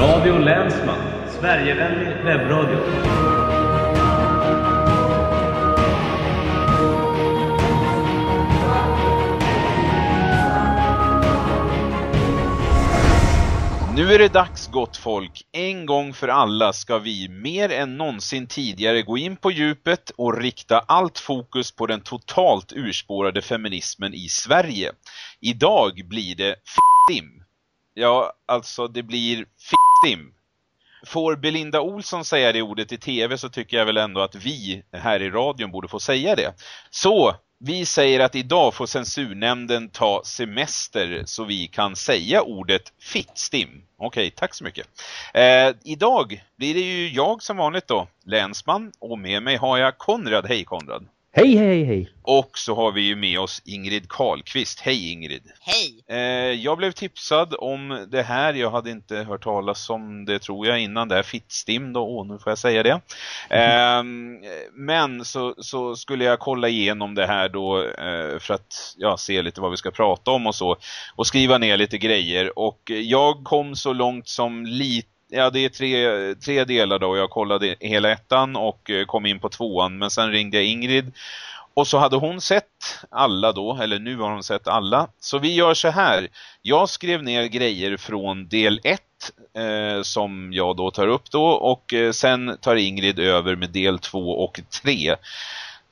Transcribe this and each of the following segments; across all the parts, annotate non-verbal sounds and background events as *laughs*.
Radio Länsman, Sverigevänlig webbradio. Nu är det dags gott folk. En gång för alla ska vi mer än någonsin tidigare gå in på djupet och rikta allt fokus på den totalt urspårade feminismen i Sverige. Idag blir det f***im. Ja, alltså det blir f***im. Får Belinda Olsson säga det ordet i tv så tycker jag väl ändå att vi här i radion borde få säga det. Så vi säger att idag får censurnämnden ta semester så vi kan säga ordet fittstim. Okej, tack så mycket. Eh, idag blir det ju jag som vanligt då, länsman, och med mig har jag Konrad. Hej Konrad. Hej, hej, hej. Och så har vi ju med oss Ingrid Karlqvist. Hej Ingrid. Hej! Eh, jag blev tipsad om det här. Jag hade inte hört talas om det tror jag innan. Det här Fittstim då. Åh, nu får jag säga det. Eh, men så, så skulle jag kolla igenom det här då eh, för att ja, se lite vad vi ska prata om och så. Och skriva ner lite grejer. Och jag kom så långt som lite Ja, det är tre, tre delar då. Jag kollade hela ettan och eh, kom in på tvåan. Men sen ringde jag Ingrid. Och så hade hon sett alla då, eller nu har hon sett alla. Så vi gör så här. Jag skrev ner grejer från del 1 eh, som jag då tar upp då. Och eh, sen tar Ingrid över med del 2 och 3.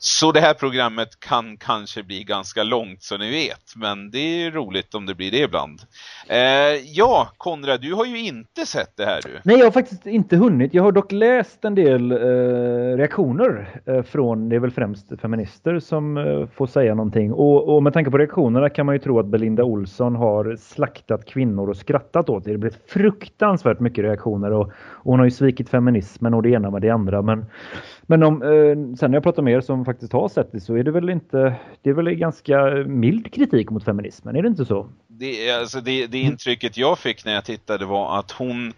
Så det här programmet kan kanske bli ganska långt så ni vet. Men det är roligt om det blir det ibland. Eh, ja, Konrad, du har ju inte sett det här du. Nej, jag har faktiskt inte hunnit. Jag har dock läst en del eh, reaktioner eh, från, det är väl främst feminister som eh, får säga någonting. Och, och med tanke på reaktionerna kan man ju tro att Belinda Olsson har slaktat kvinnor och skrattat åt det. Det blir fruktansvärt mycket reaktioner och, och hon har ju svikit feminismen och det ena med det andra. Men, men om, eh, sen när jag pratar med er som faktiskt har sett det så är det väl inte, det är väl ganska mild kritik mot feminismen, är det inte så? det, alltså det, det intrycket jag fick när jag tittade var att hon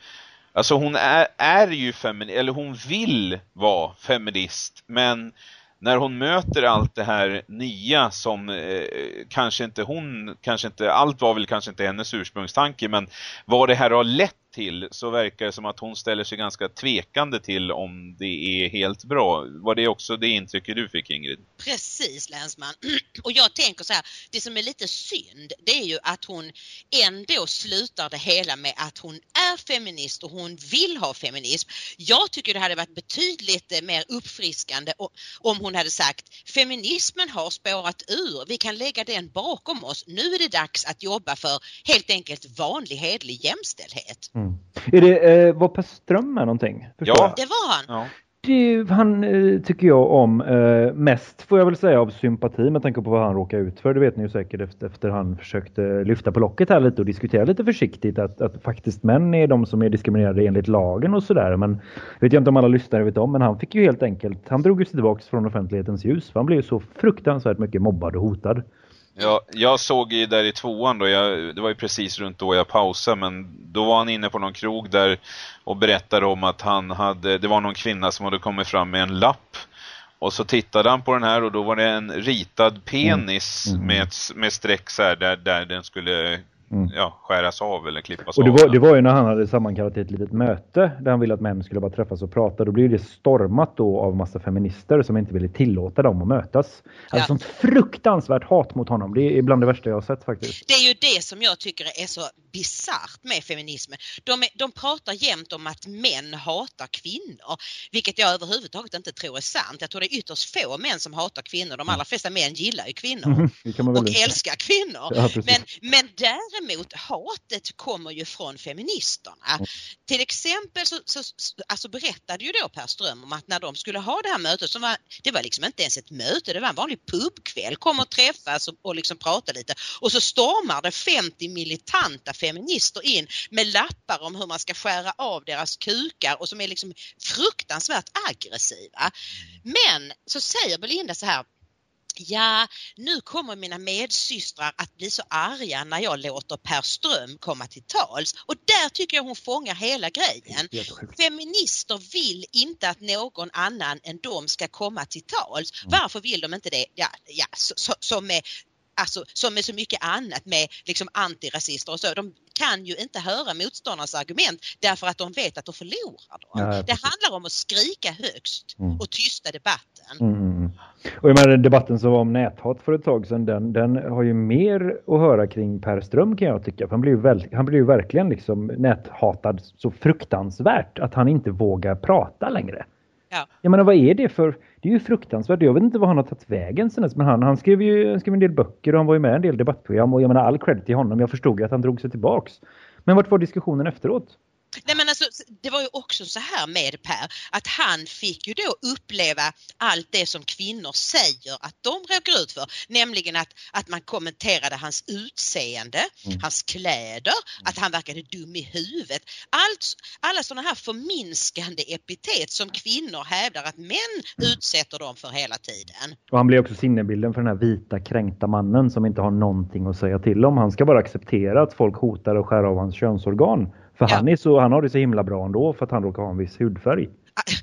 alltså hon är, är ju feminist, eller hon vill vara feminist, men när hon möter allt det här nya som eh, kanske inte hon, kanske inte, allt var väl kanske inte hennes ursprungstanke, men vad det här har lett till så verkar det som att hon ställer sig ganska tvekande till om det är helt bra. Var det också det intrycket du fick Ingrid? Precis länsman. *clears throat* Och jag tänker så här, det som är lite synd det är ju att hon ändå slutar det hela med att hon är feminist och hon vill ha feminism. Jag tycker det hade varit betydligt eh, mer uppfriskande om hon hade sagt feminismen har spårat ur, vi kan lägga den bakom oss. Nu är det dags att jobba för helt enkelt vanlig hedlig jämställdhet. Mm. Är det, eh, var Per Ström med någonting? Förstår ja. Det var han. Ja. Det, han eh, tycker jag om eh, mest, får jag väl säga, av sympati med tanke på vad han råkar ut för. Det vet ni ju säkert efter, efter han försökte lyfta på locket här lite och diskutera lite försiktigt att, att faktiskt män är de som är diskriminerade enligt lagen och sådär. Men vet jag inte om alla lyssnare vet om, men han fick ju helt enkelt, han drog sig tillbaka från offentlighetens ljus. För han blev ju så fruktansvärt mycket mobbad och hotad. Ja, jag såg ju där i tvåan då, jag, det var ju precis runt då jag pausade, men då var han inne på någon krog där och berättade om att han hade, det var någon kvinna som hade kommit fram med en lapp och så tittade han på den här och då var det en ritad penis mm. Mm. med, med streck så här, där, där den skulle Mm. ja, skäras av eller klippas och det var, av. Det var ju när han hade sammankallat ett litet möte där han ville att män skulle bara träffas och prata. Då blev det stormat då av massa feminister som inte ville tillåta dem att mötas. Ja. Alltså sånt fruktansvärt hat mot honom. Det är bland det värsta jag har sett faktiskt. Det är ju det som jag tycker är så bisarrt med feminismen. De, är, de pratar jämt om att män hatar kvinnor, vilket jag överhuvudtaget inte tror är sant. Jag tror det är ytterst få män som hatar kvinnor. De allra flesta män gillar ju kvinnor mm, och älskar kvinnor. Ja, men, men där däremot hatet kommer ju från feministerna. Mm. Till exempel så, så alltså berättade ju då Per Ström om att när de skulle ha det här mötet, så var, det var liksom inte ens ett möte, det var en vanlig pubkväll, kom och träffas och, och liksom prata lite och så stormar det 50 militanta feminister in med lappar om hur man ska skära av deras kukar och som är liksom fruktansvärt aggressiva. Men så säger Belinda så här Ja, nu kommer mina medsystrar att bli så arga när jag låter Per Ström komma till tals och där tycker jag hon fångar hela grejen. Feminister vill inte att någon annan än de ska komma till tals. Mm. Varför vill de inte det? Ja, ja så, så, som med alltså, som med så mycket annat med liksom antirasister och så. De kan ju inte höra motståndarnas argument därför att de vet att de förlorar dem. Ja, det handlar om att skrika högst Mm. och tysta debatten. Mm, mm, mm. Och jag menar debatten som var om näthat för ett tag sedan, den, den har ju mer att höra kring Per Ström kan jag tycka. För han blir ju, väl, han blir ju verkligen liksom näthatad så fruktansvärt att han inte vågar prata längre. Ja. Jag menar vad är det för, det är ju fruktansvärt. Jag vet inte vad han har tagit vägen sen dess, men han, han skrev ju han skrev en del böcker och han var ju med i en del debattprogram och jag menar all credit till honom. Jag förstod ju att han drog sig tillbaks. Men vart var diskussionen efteråt? Nej men alltså, det var ju också så här med Per att han fick ju då uppleva allt det som kvinnor säger att de råkar ut för. Nämligen att, att man kommenterade hans utseende, hans kläder, att han verkade dum i huvudet. Allt, alla sådana här förminskande epitet som kvinnor hävdar att män utsätter dem för hela tiden. Och han blir också sinnebilden för den här vita kränkta mannen som inte har någonting att säga till om. Han ska bara acceptera att folk hotar och skär av hans könsorgan. För Ja. han, är så, han har det så himla bra ändå för att han råkar ha en viss hudfärg.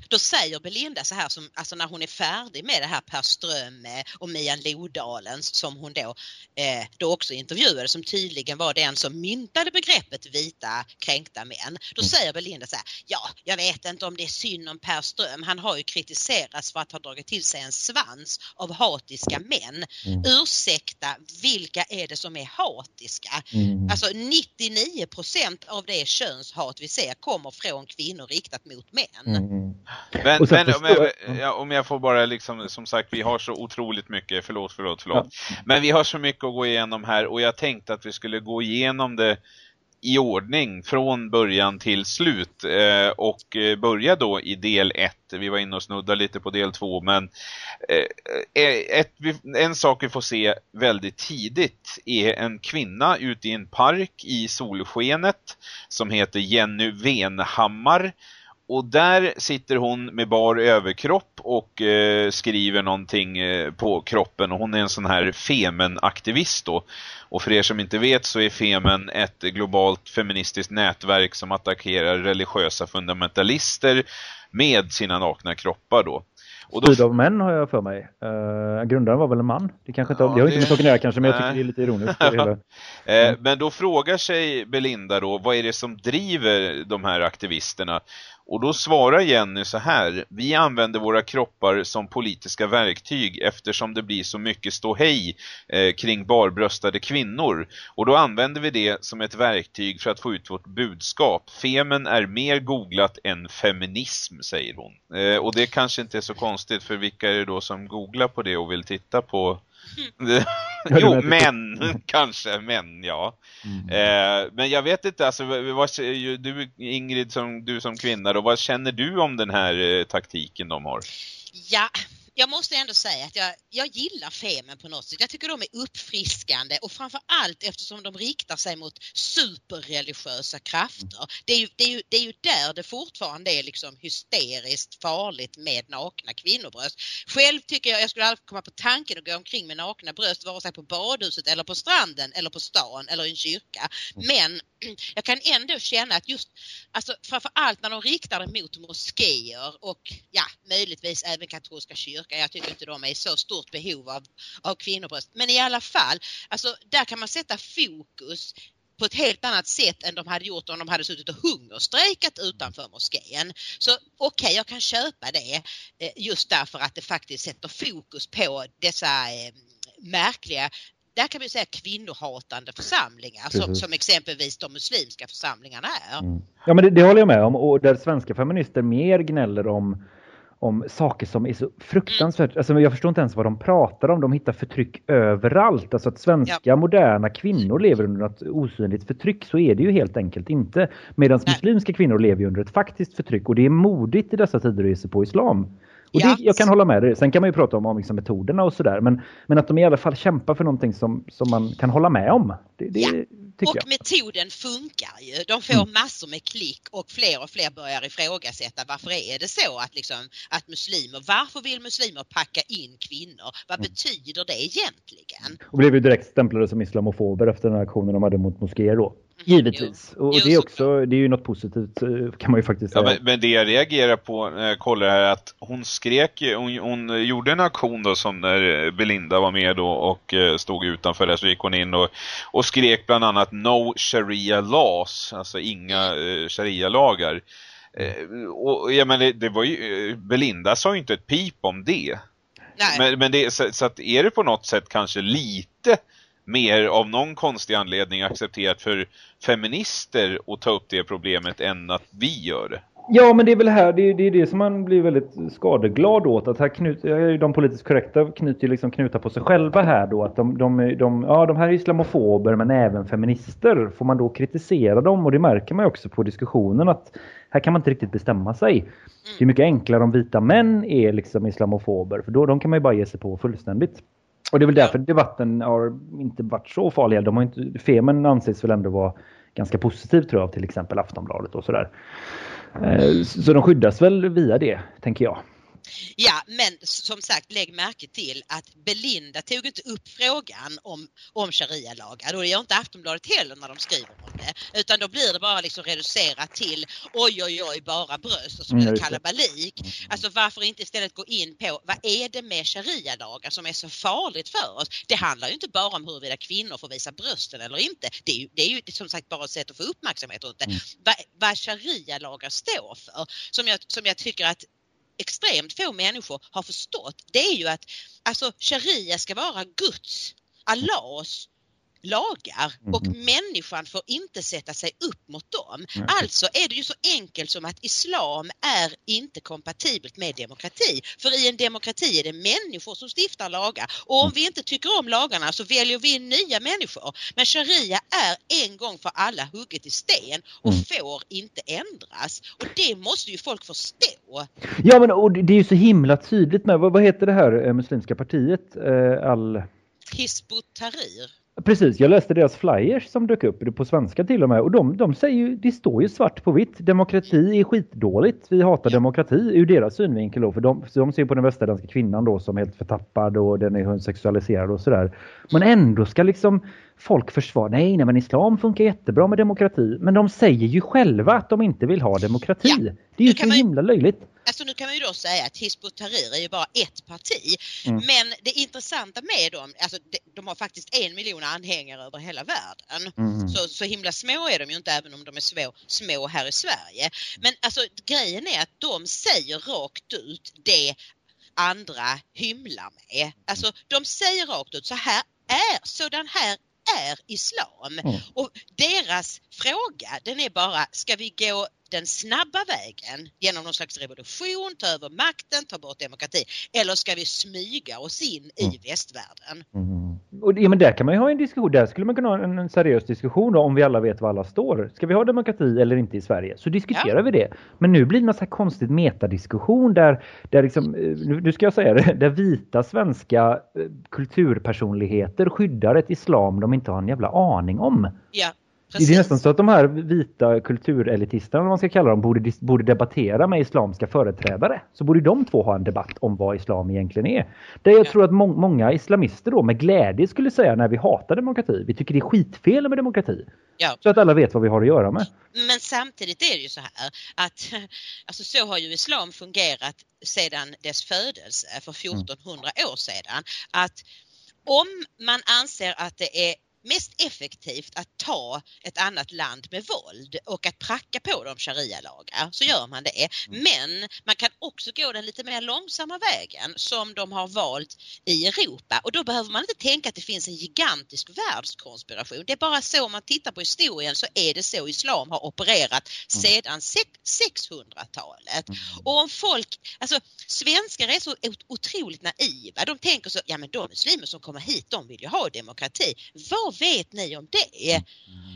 Då säger Belinda så här som, alltså när hon är färdig med det här Per Ström eh, och Mian Lodalens som hon då, eh, då också intervjuade som tydligen var den som myntade begreppet vita kränkta män. Då säger Belinda så här, ja jag vet inte om det är synd om Per Ström, han har ju kritiserats för att ha dragit till sig en svans av hatiska män. Mm. Ursäkta, vilka är det som är hatiska? Mm. Alltså 99% av det könshat vi ser kommer från kvinnor riktat mot män. Mm. Men, men om, jag, ja, om jag får bara liksom, som sagt, vi har så otroligt mycket, förlåt, förlåt, förlåt. Men vi har så mycket att gå igenom här och jag tänkte att vi skulle gå igenom det i ordning från början till slut eh, och eh, börja då i del 1. Vi var inne och snudda lite på del 2 men eh, eh, ett, en sak vi får se väldigt tidigt är en kvinna ute i en park i solskenet som heter Jenny Venhammar och där sitter hon med bar överkropp och eh, skriver någonting eh, på kroppen och hon är en sån här Femen-aktivist då. Och för er som inte vet så är Femen ett globalt feministiskt nätverk som attackerar religiösa fundamentalister med sina nakna kroppar då. Och då Styrd av män har jag för mig. Uh, grundaren var väl en man? Det kanske inte, Ja, det har inte med saken att kanske, men jag nej. tycker det är lite ironiskt. *laughs* Eh, men då frågar sig Belinda då, vad är det som driver de här aktivisterna? Och då svarar Jenny så här, vi använder våra kroppar som politiska verktyg eftersom det blir så mycket ståhej eh, kring barbröstade kvinnor. Och då använder vi det som ett verktyg för att få ut vårt budskap. Femen är mer googlat än feminism, säger hon. Eh, och det kanske inte är så konstigt, för vilka är det då som googlar på det och vill titta på jo, inte. män kanske, män, ja. Mm. Eh, men jag vet inte, alltså, vad, du Ingrid, som, du som kvinna då, vad känner du om den här eh, taktiken de har? Ja, jag måste ändå säga att jag, jag gillar Femen på något sätt. Jag tycker de är uppfriskande och framför allt eftersom de riktar sig mot superreligiösa krafter. Det är ju, det är ju, det är ju där det fortfarande är liksom hysteriskt farligt med nakna kvinnobröst. Själv tycker jag, jag skulle aldrig komma på tanken att gå omkring med nakna bröst vare sig på badhuset eller på stranden eller på stan eller i en kyrka. Men *clears throat* jag kan ändå känna att just, alltså framför allt när de riktar det mot moskéer och ja, möjligtvis även katolska kyrkan. Jag tycker inte de är i så stort behov av, av kvinnobröst. Men i alla fall, alltså där kan man sätta fokus på ett helt annat sätt än de hade gjort om de hade suttit och hungerstrejkat utanför moskén. Så okej, okay, jag kan köpa det eh, just därför att det faktiskt sätter fokus på dessa eh, märkliga där kan vi säga kvinnohatande församlingar som, Precis. som exempelvis de muslimska församlingarna är. Mm. Ja men det, det håller jag med om och där svenska feminister mer gnäller om om saker som är så fruktansvärt, alltså jag förstår inte ens vad de pratar om, de hittar förtryck överallt. Alltså att svenska moderna kvinnor lever under något osynligt förtryck, så är det ju helt enkelt inte. Medan muslimska kvinnor lever under ett faktiskt förtryck och det är modigt i dessa tider att ge sig på islam. Och Ja. det, jag kan hålla med dig. Sen kan man ju prata om, om liksom metoderna och sådär. Men, men att de i alla fall kämpar för någonting som, som man kan hålla med om. Det, det Ja. Och jag. metoden funkar ju. De får massor med klick och fler och fler börjar ifrågasätta varför är det så att, liksom, att muslimer, varför vill muslimer packa in kvinnor? Vad betyder det egentligen? Och blev ju direkt stämplade som islamofober efter den här aktionen de hade mot moskéer då. Givetvis. Och Jo, det är så också det är ju något positivt eh, kan man ju faktiskt Ja, säga. men, men det jag reagerar på när jag kollar är att hon skrek, hon, hon gjorde en aktion då som när Belinda var med då och eh, stod utanför där så gick hon in och, och skrek bland annat No Sharia laws, alltså inga eh, Sharia-lagar. Eh, och jag menar, det, det var ju, eh, Belinda sa ju inte ett pip om det. Nej. Men, men det, så, så att är det på något sätt kanske lite mer av någon konstig anledning accepterat för feminister att ta upp det problemet än att vi gör det? Ja, men det är väl här, det är, det är det som man blir väldigt skadeglad åt. Att här knut, de politiskt korrekta knyter ju liksom knutar på sig själva här då. Att de, de, de, ja, de här är islamofober men även feminister. Får man då kritisera dem? Och det märker man ju också på diskussionen att här kan man inte riktigt bestämma sig. Det är mycket enklare om vita män är liksom islamofober. För då de kan man ju bara ge sig på fullständigt. Och det är väl därför debatten har inte varit så farlig. De har inte, Femen anses väl ändå vara ganska positiv tror jag, till exempel Aftonbladet och sådär. Eh, Så de skyddas väl via det, tänker jag. Ja, men som sagt lägg märke till att Belinda tog inte upp frågan om, om sharia-lagar och det gör inte Aftonbladet heller när de skriver om det. Utan då blir det bara liksom reducerat till oj oj oj bara bröst och så blir Mm, just det. kalabalik. Alltså varför inte istället gå in på vad är det med sharia-lagar som är så farligt för oss? Det handlar ju inte bara om huruvida kvinnor får visa brösten eller inte. Det är ju, det är ju som sagt bara ett sätt att få uppmärksamhet runt det. Mm. Vad, vad sharia-lagar står för som jag, som jag tycker att extremt få människor har förstått det är ju att alltså sharia ska vara Guds, Allahs lagar och Mhm. människan får inte sätta sig upp mot dem. Nej. Alltså är det ju så enkelt som att islam är inte kompatibelt med demokrati. För i en demokrati är det människor som stiftar lagar och om vi inte tycker om lagarna så väljer vi nya människor. Men sharia är en gång för alla hugget i sten och Mm. får inte ändras. Och det måste ju folk förstå. Ja, men och det är ju så himla tydligt med, vad, vad heter det här eh, muslimska partiet? Eh, all... Hisbut Tahrir. Precis, jag läste deras flyers som dök upp på svenska till och med och de, de säger ju, det står ju svart på vitt, demokrati är skitdåligt, vi hatar demokrati ur deras synvinkel då, för de, de ser på den västerländska kvinnan då som helt förtappad och den är sexualiserad och sådär. Men ändå ska liksom folk försvara, nej, nej men islam funkar jättebra med demokrati, men de säger ju själva att de inte vill ha demokrati. Ja, Det är ju så man himla löjligt. Alltså nu kan man ju då säga att Hizb Tahrir är ju bara ett parti. Mm. Men det intressanta med dem, alltså de, de har faktiskt en miljon anhängare över hela världen. Mm. Så, så himla små är de ju inte även om de är små, små här i Sverige. Men alltså grejen är att de säger rakt ut det andra hymlar med. Alltså de säger rakt ut så här är, sådan här är islam. Mm. Och deras fråga den är bara, ska vi gå den snabba vägen genom någon slags revolution, ta över makten, ta bort demokrati? Eller ska vi smyga oss in i Mm. västvärlden? Mm. Och, ja, men där kan man ju ha en diskussion. Där skulle man kunna ha en, en seriös diskussion då, om vi alla vet var alla står. Ska vi ha demokrati eller inte i Sverige? Så diskuterar vi det. Men nu blir det någon så här konstigt metadiskussion där, där liksom, eh, nu, nu ska jag säga det, där vita svenska eh, kulturpersonligheter skyddar ett islam de inte har en jävla aning om. Ja, Det precis. är nästan så att de här vita kulturelitisterna, om man ska kalla dem, borde, borde debattera med islamska företrädare. Så borde de två ha en debatt om vad islam egentligen är. Där jag Ja. tror att må- många islamister då med glädje skulle säga när vi hatar demokrati. Vi tycker det är skitfel med demokrati. Ja. Så att alla vet vad vi har att göra med. Men samtidigt är det ju så här att *laughs* alltså så har ju islam fungerat sedan dess födelse för 1400 år sedan. Att om man anser att det är mest effektivt att ta ett annat land med våld och att pracka på dem sharia-lagar så gör man det. Men man kan också gå den lite mer långsamma vägen som de har valt i Europa och då behöver man inte tänka att det finns en gigantisk världskonspiration. Det är bara så om man tittar på historien så är det så islam har opererat sedan sex- 600-talet. Och om folk, alltså svenskar är så ot- otroligt naiva. De tänker så, ja men de muslimer som kommer hit de vill ju ha demokrati. Vad vet ni om det?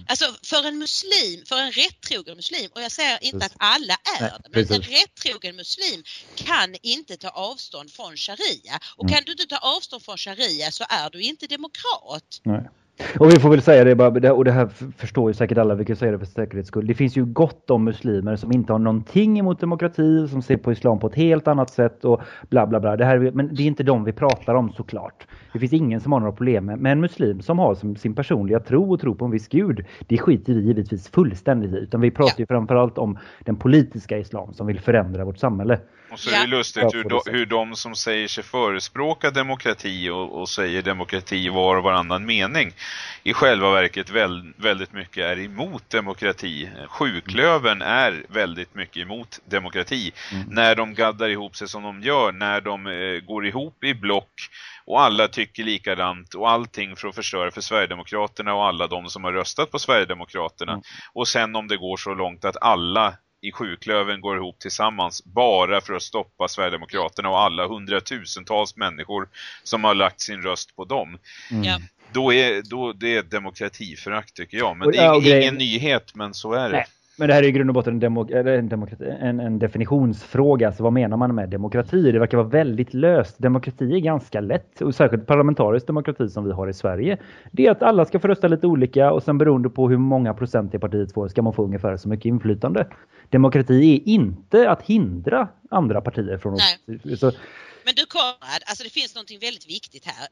Alltså för en muslim, för en rättrogen muslim, och jag säger inte att alla är Nej, det, men en precis. rättrogen muslim kan inte ta avstånd från sharia. Och Mm. kan du inte ta avstånd från sharia så är du inte demokrat. Nej. Och vi får väl säga det bara, och det här förstår ju säkert alla, vi kan säga det för säkerhets skull. Det finns ju gott om muslimer som inte har någonting emot demokrati, som ser på islam på ett helt annat sätt och bla bla bla. Det här, men det är inte de vi pratar om såklart. Det finns ingen som har några problem med. Men en muslim som har som sin personliga tro och tro på en viss gud, det skiter vi givetvis fullständigt i. Utan vi pratar ju framförallt om den politiska islam som vill förändra vårt samhälle. Och så är det lustigt hur, de, hur de som säger sig förespråka demokrati och, och säger demokrati var och varannan mening i själva verket väl, väldigt mycket är emot demokrati. Sjuklöven är väldigt mycket emot demokrati. Mm. När de gaddar ihop sig som de gör, när de eh, går ihop i block och alla tycker likadant och allting för att förstöra för Sverigedemokraterna och alla de som har röstat på Sverigedemokraterna. Mm. Och sen om det går så långt att alla i sjuklöven går ihop tillsammans bara för att stoppa Sverigedemokraterna och alla hundratusentals människor som har lagt sin röst på dem. Mm. Då är då det är demokratiförakt tycker jag. Men det är ingen det... nyhet, men så är det. Nej. Men det här är i grund och botten en, demo, en, demokrati, en, en, definitionsfråga. Alltså vad menar man med demokrati? Det verkar vara väldigt löst. Demokrati är ganska lätt. Och särskilt parlamentarisk demokrati som vi har i Sverige. Det är att alla ska få rösta lite olika och sen beroende på hur många procent i partiet får ska man få ungefär så mycket inflytande. Demokrati är inte att hindra andra partier från att... Så, men du Konrad, alltså det finns något väldigt viktigt här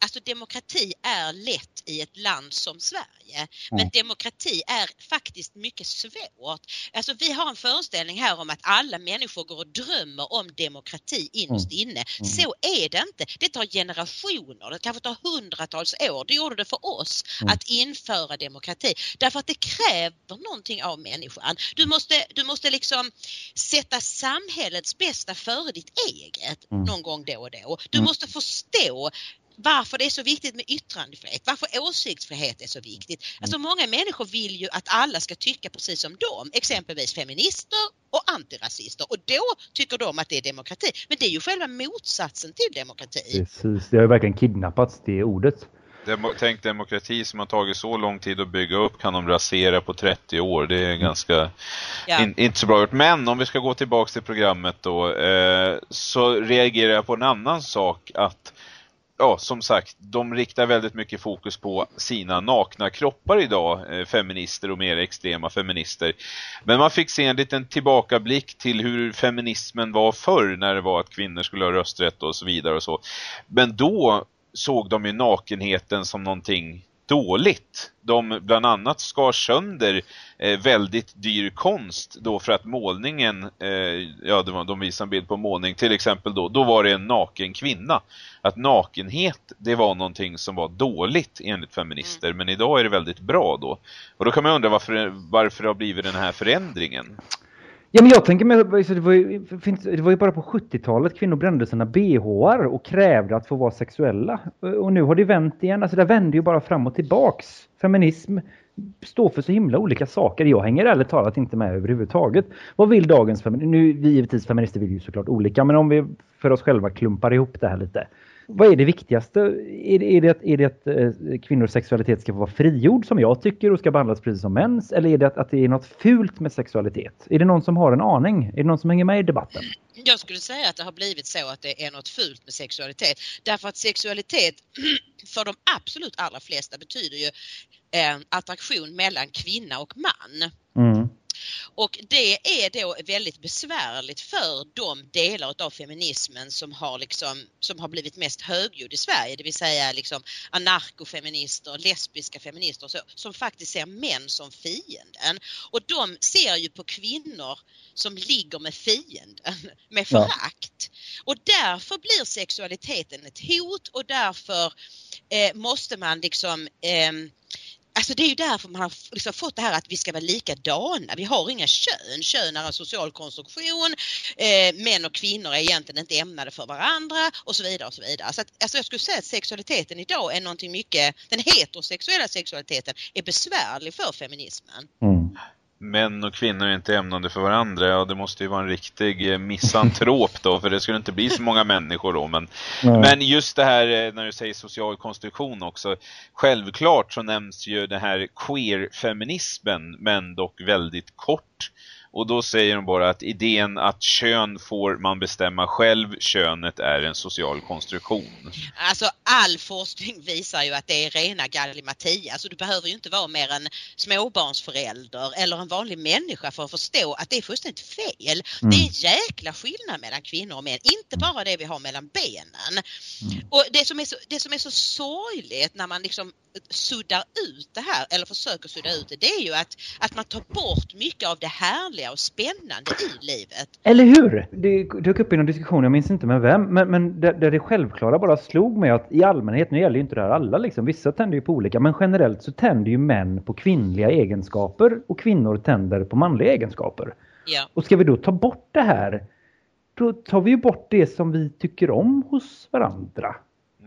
alltså demokrati är lätt i ett land som Sverige. Men mm. demokrati är faktiskt mycket svårt. Alltså vi har en föreställning här om att alla människor går och drömmer om demokrati innerst mm. inne. Mm. Så är det inte. Det tar generationer, det kanske tar hundratals år. Det gjorde det för oss mm. att införa demokrati. Därför att det kräver någonting av människan. Du måste, du måste liksom sätta samhällets bästa före ditt eget mm. någon gång då och då. Du måste förstå varför det är så viktigt med yttrandefrihet, varför åsiktsfrihet är så viktigt. Alltså mm. många människor vill ju att alla ska tycka precis som dem, exempelvis feminister och antirasister och då tycker de att det är demokrati. Men det är ju själva motsatsen till demokrati. Precis, det har ju verkligen kidnappats det ordet. Demo tänk demokrati som har tagit så lång tid att bygga upp kan de rasera på 30 år. Det är ganska ja. in, inte så bra gjort. Men om vi ska gå tillbaka till programmet då eh, så reagerar jag på en annan sak att ja, som sagt, de riktar väldigt mycket fokus på sina nakna kroppar idag, eh, feminister och mer extrema feminister. Men man fick se en liten tillbakablick till hur feminismen var förr när det var att kvinnor skulle ha rösträtt och så vidare och så. Men då såg de ju nakenheten som någonting dåligt. De bland annat skar sönder eh, väldigt dyr konst då för att målningen, eh, ja de, de visar en bild på målning till exempel då, då var det en naken kvinna. Att nakenhet det var någonting som var dåligt enligt feminister mm. men idag är det väldigt bra då. Och då kan man undra varför, varför det har blivit den här förändringen. Ja, men jag tänker mig, det var ju, det var ju bara på 70-talet kvinnor brände sina BHR och krävde att få vara sexuella. Och nu har det vänt igen. Alltså det vände ju bara fram och tillbaks. Feminism står för så himla olika saker. Jag hänger ärligt talat inte med överhuvudtaget. Vad vill dagens feminister? Nu, vi givetvis feminister vill ju såklart olika, men om vi för oss själva klumpar ihop det här lite. Vad är det viktigaste? Är det, är det, att, är det att eh, kvinnors sexualitet ska få vara frigjord som jag tycker och ska behandlas precis som mäns? Eller är det att, att det är något fult med sexualitet? Är det någon som har en aning? Är det någon som hänger med i debatten? Jag skulle säga att det har blivit så att det är något fult med sexualitet. Därför att sexualitet *clears throat* för de absolut allra flesta betyder ju eh, attraktion mellan kvinna och man. Mm. Och det är då väldigt besvärligt för de delar av feminismen som har, liksom, som har blivit mest högljudd i Sverige, det vill säga liksom anarkofeminister, lesbiska feminister så, som faktiskt ser män som fienden. Och de ser ju på kvinnor som ligger med fienden *laughs* med förakt. Ja. Och därför blir sexualiteten ett hot och därför eh, måste man liksom eh, Alltså det är ju därför man har liksom fått det här att vi ska vara likadana. Vi har inga kön. Kön är en social konstruktion. Eh, män och kvinnor är egentligen inte ämnade för varandra och så vidare och så vidare. Så att, alltså jag skulle säga att sexualiteten idag är någonting mycket, den heterosexuella sexualiteten är besvärlig för feminismen. Mm män och kvinnor är inte ämnande för varandra. Ja, det måste ju vara en riktig eh, misantrop då, för det skulle inte bli så många människor då. Men, men just det här eh, när du säger social konstruktion också. Självklart så nämns ju det här queer-feminismen, men dock väldigt kort. Och då säger de bara att idén att kön får man bestämma själv, könet är en social konstruktion. Alltså all forskning visar ju att det är rena gallimatia. Alltså du behöver ju inte vara mer än småbarnsförälder eller en vanlig människa för att förstå att det är fullständigt fel. Mm. Det är en jäkla skillnad mellan kvinnor och män. Inte bara det vi har mellan benen. Mm. Och det som, är så, det som är så sorgligt när man liksom suddar ut det här eller försöker sudda ut det, det är ju att, att man tar bort mycket av det härliga och spännande i livet. Eller hur? Det dök upp i någon diskussion, jag minns inte med vem, men, men där, där det självklara bara slog mig att i allmänhet, nu gäller ju inte det här alla liksom, vissa tänder ju på olika, men generellt så tänder ju män på kvinnliga egenskaper och kvinnor tänder på manliga egenskaper. Ja. Och ska vi då ta bort det här, då tar vi ju bort det som vi tycker om hos varandra.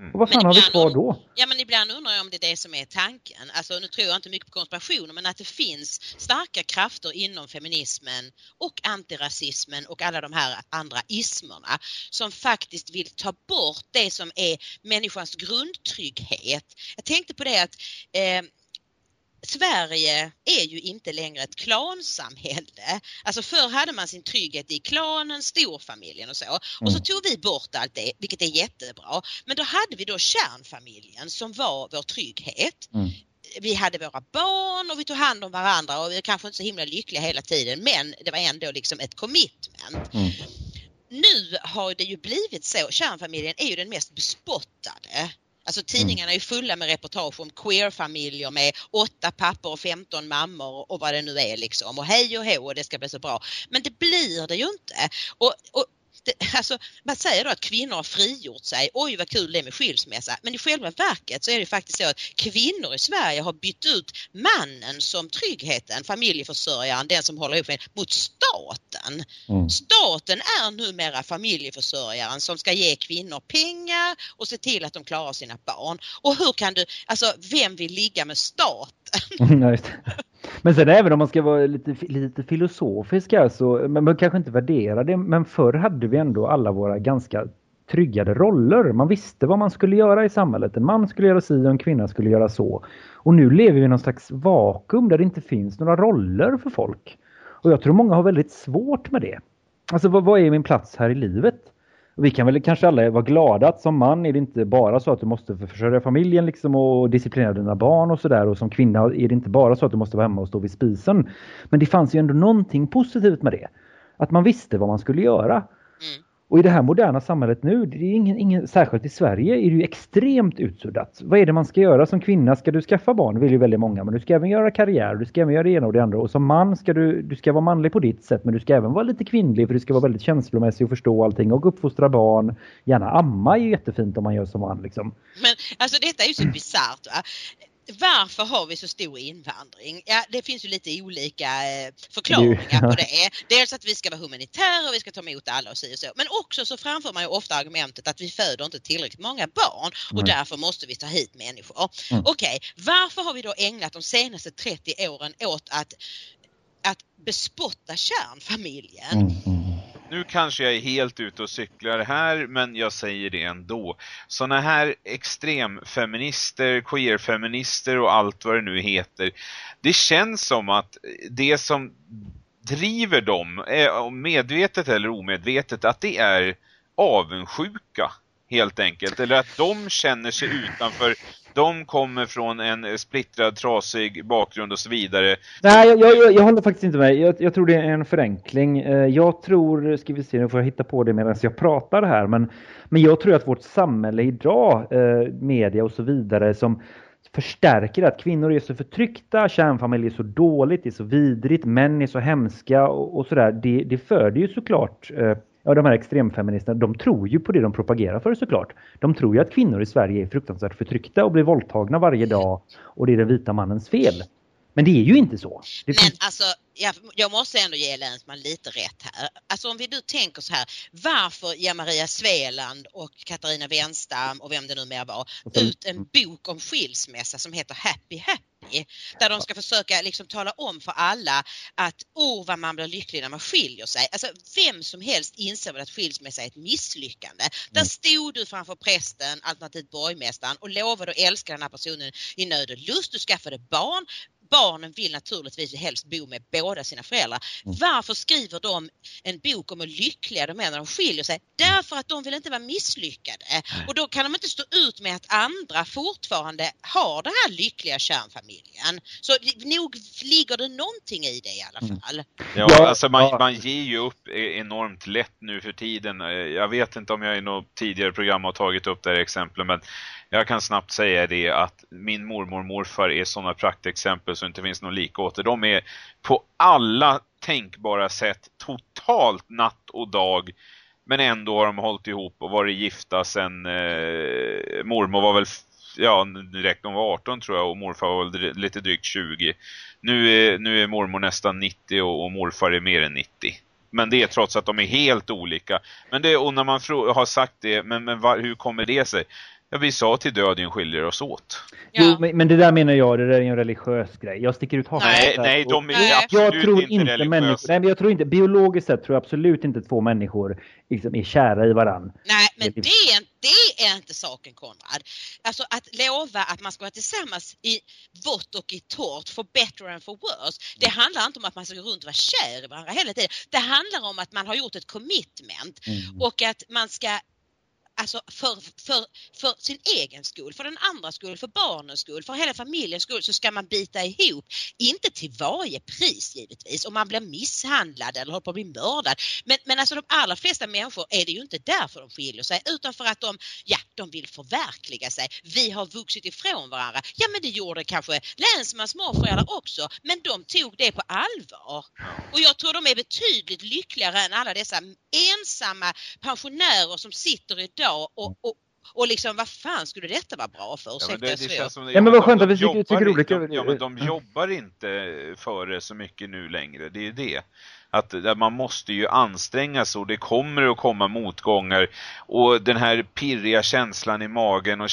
Mm. Och vad fan har vi kvar då? Ja men ibland undrar jag om det är det som är tanken. Alltså nu tror jag inte mycket på konspirationer men att det finns starka krafter inom feminismen och antirasismen och alla de här andra ismerna som faktiskt vill ta bort det som är människans grundtrygghet. Jag tänkte på det att eh, Sverige är ju inte längre ett klansamhälle. Alltså förr hade man sin trygghet i klanen, storfamiljen och så. Och så mm. tog vi bort allt det, vilket är jättebra. Men då hade vi då kärnfamiljen som var vår trygghet. Mm. Vi hade våra barn och vi tog hand om varandra och vi var kanske inte så himla lyckliga hela tiden men det var ändå liksom ett commitment. Mm. Nu har det ju blivit så, kärnfamiljen är ju den mest bespottade Alltså tidningarna är fulla med reportage om queerfamiljer med åtta pappor och 15 mammor och vad det nu är liksom och hej och hå och det ska bli så bra. Men det blir det ju inte. Och, och det, alltså, man säger då att kvinnor har frigjort sig. Oj vad kul det är med skilsmässa. Men i själva verket så är det faktiskt så att kvinnor i Sverige har bytt ut mannen som tryggheten, familjeförsörjaren, den som håller ihop med, mot staten. Mm. Staten är numera familjeförsörjaren som ska ge kvinnor pengar och se till att de klarar sina barn. Och hur kan du, alltså vem vill ligga med staten? Mm, *laughs* men sen även om man ska vara lite, lite filosofisk alltså, men man kanske inte värdera det, men förr hade vi ändå alla våra ganska tryggade roller. Man visste vad man skulle göra i samhället. En man skulle göra si och en kvinna skulle göra så. Och nu lever vi i någon slags vakuum där det inte finns några roller för folk. Och jag tror många har väldigt svårt med det. Alltså vad, vad är min plats här i livet? Vi kan väl kanske alla vara glada att som man är det inte bara så att du måste försörja familjen liksom och disciplinera dina barn och sådär. Och som kvinna är det inte bara så att du måste vara hemma och stå vid spisen. Men det fanns ju ändå någonting positivt med det. Att man visste vad man skulle göra. Mm. Och i det här moderna samhället nu, det är ingen, ingen, särskilt i Sverige, är det ju extremt utsuddat. Vad är det man ska göra som kvinna? Ska du skaffa barn? vill ju väldigt många. Men du ska även göra karriär, du ska även göra det ena och det andra. Och som man ska du, du ska vara manlig på ditt sätt, men du ska även vara lite kvinnlig för du ska vara väldigt känslomässig och förstå allting och uppfostra barn. Gärna amma är ju jättefint om man gör som man liksom. Men alltså detta är ju så bisarrt va? Varför har vi så stor invandring? Ja, det finns ju lite olika eh, förklaringar på det. Dels att vi ska vara humanitära och vi ska ta emot alla och så och så. Men också så framför man ju ofta argumentet att vi föder inte tillräckligt många barn och mm. därför måste vi ta hit människor. Mm. Okej, okay, varför har vi då ägnat de senaste 30 åren åt att, att bespotta kärnfamiljen? Mm. Nu kanske jag är helt ute och cyklar här, men jag säger det ändå. Såna här extremfeminister, queerfeminister och allt vad det nu heter. Det känns som att det som driver dem, eh, medvetet eller omedvetet, att det är avundsjuka helt enkelt. Eller att de känner sig utanför de kommer från en splittrad, trasig bakgrund och så vidare. Nej, jag, jag, jag håller faktiskt inte med. Jag, jag, tror det är en förenkling. Eh, jag tror, ska vi se, nu får jag hitta på det medan jag pratar här, men, men jag tror att vårt samhälle idag, eh, media och så vidare, som förstärker att kvinnor är så förtryckta, kärnfamilj är så dåligt, det är så vidrigt, män är så hemska och, och sådär. Det, det föder ju såklart eh, ja, de här extremfeministerna, de tror ju på det de propagerar för såklart. De tror ju att kvinnor i Sverige är fruktansvärt förtryckta och blir våldtagna varje dag och det är den vita mannens fel. Men det är ju inte så. Det Men alltså, jag, jag måste ändå ge Länsman lite rätt här. Alltså om vi nu tänker så här, varför ger Maria Sveland och Katarina Wenstam och vem det nu mer var ut en bok om skilsmässa som heter Happy Happy? Där de ska försöka liksom tala om för alla att åh oh, vad man blir lycklig när man skiljer sig. Alltså vem som helst inser väl att skilsmässa är ett misslyckande. Där mm. stod du framför prästen, alternativt borgmästaren och lovade att älska den här personen i nöd och lust. Du skaffade barn barnen vill naturligtvis helst bo med båda sina föräldrar. Mm. Varför skriver de en bok om hur lyckliga de är när de skiljer sig? Därför att de vill inte vara misslyckade. Och då kan de inte stå ut med att andra fortfarande har den här lyckliga kärnfamiljen. Så nog ligger det någonting i det i alla Mm. fall. Ja, Ja, alltså man, man ger ju upp e- enormt lätt nu för tiden. Eh, Jag vet inte om jag i något tidigare program har tagit upp det här exemplet, men jag kan snabbt säga det att min mormor och morfar är sådana praktexempel så det inte finns någon lika åt det. De är på alla tänkbara sätt totalt natt och dag. Men ändå har de hållit ihop och varit gifta sen eh, mormor var väl ja, direkt hon var 18 tror jag och morfar var väl lite drygt 20. Nu är, nu är mormor nästan 90 och, och morfar är mer än 90. Men det är trots att de är helt olika. Men det, och när man har sagt det, men, men var, hur kommer det sig? Ja, vi sa till döden skiljer oss åt. Jo, Ja. men, men det där menar jag, det där är en religiös grej. Jag sticker ut hakan. Nej, där. nej, de är Nej. absolut jag tror inte, inte, människor, nej, men jag tror inte, biologiskt sett tror jag absolut inte två människor liksom är kära i varann. Nej, men Det- det är, det är inte saken Konrad. Alltså att lova att man ska vara tillsammans i vått och i torrt, for better and for worse. Det handlar inte om att man ska gå runt och vara kär i varandra hela tiden. Det handlar om att man har gjort ett commitment Mm. och att man ska Alltså för, för, för sin egen skull, för den andra skull, för barnens skull, för hela familjens skull så ska man bita ihop. Inte till varje pris givetvis, om man blir misshandlad eller håller på att bli mördad. Men, men alltså de allra flesta människor är det ju inte därför de skiljer sig utan för att de, ja, de vill förverkliga sig. Vi har vuxit ifrån varandra. Ja men det gjorde kanske Länsmans morföräldrar också men de tog det på allvar. Och jag tror de är betydligt lyckligare än alla dessa ensamma pensionärer som sitter i idag och, och och liksom vad fan skulle detta vara bra för? Ja, men det, det känns som, Ja, men vad skönt att vi tycker- jobbar tycker olika. De, ja, men de Ja. jobbar inte för det så mycket nu längre. Det är ju det. Att att man måste ju anstränga sig och det kommer att komma motgångar. Och den här pirriga känslan i magen och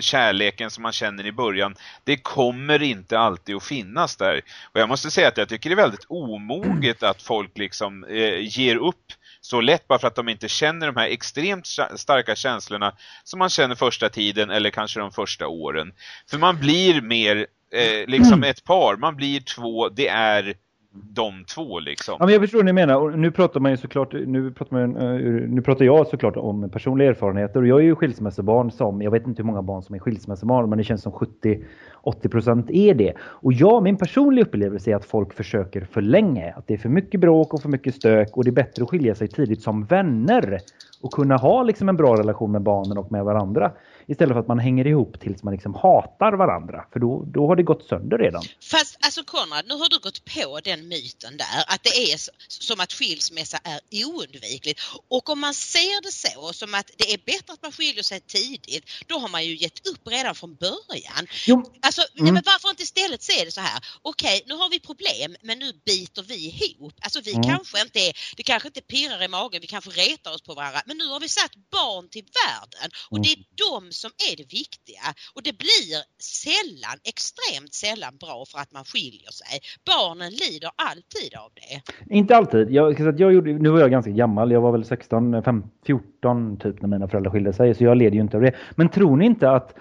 kärleken som man känner i början, det kommer inte alltid att finnas där. Och jag måste säga att jag tycker det är väldigt omoget att folk liksom eh, ger upp så lätt bara för att de inte känner de här extremt sta- starka känslorna som man känner första tiden eller kanske de första åren. För man blir mer eh, liksom *clears throat* ett par, man blir två, det är de två liksom. Ja, men jag förstår vad ni menar. Och nu pratar man ju såklart, nu pratar, man, eh, nu pratar jag såklart om personliga erfarenheter. Och jag är ju skilsmässobarn som, jag vet inte hur många barn som är skilsmässobarn, men det känns som 70-80% är det. Och jag, min personliga upplevelse är att folk försöker för länge. Att det är för mycket bråk och för mycket stök och det är bättre att skilja sig tidigt som vänner. Och kunna ha liksom en bra relation med barnen och med varandra. Istället för att man hänger ihop tills man liksom hatar varandra. För då, då har det gått sönder redan. Fast alltså Konrad, nu har du gått på den myten där att det är som att skilsmässa är oundvikligt. Och om man ser det så, som att det är bättre att man skiljer sig tidigt, då har man ju gett upp redan från början. Jo, Alltså, nej, Mm. men varför inte istället se det så här? Okej, nu har vi problem, men nu biter vi ihop. Alltså vi Mm. kanske inte är, det kanske inte pirrar i magen, vi kanske retar oss på varandra, men nu har vi satt barn till världen och det är de som är det viktiga. Och det blir sällan, extremt sällan bra för att man skiljer sig. Barnen lider alltid av det. Inte alltid. Jag, att jag gjorde, nu var jag ganska gammal. Jag var väl 16, 15, 14 typ när mina föräldrar skilde sig. Så jag led ju inte av det. Men tror ni inte att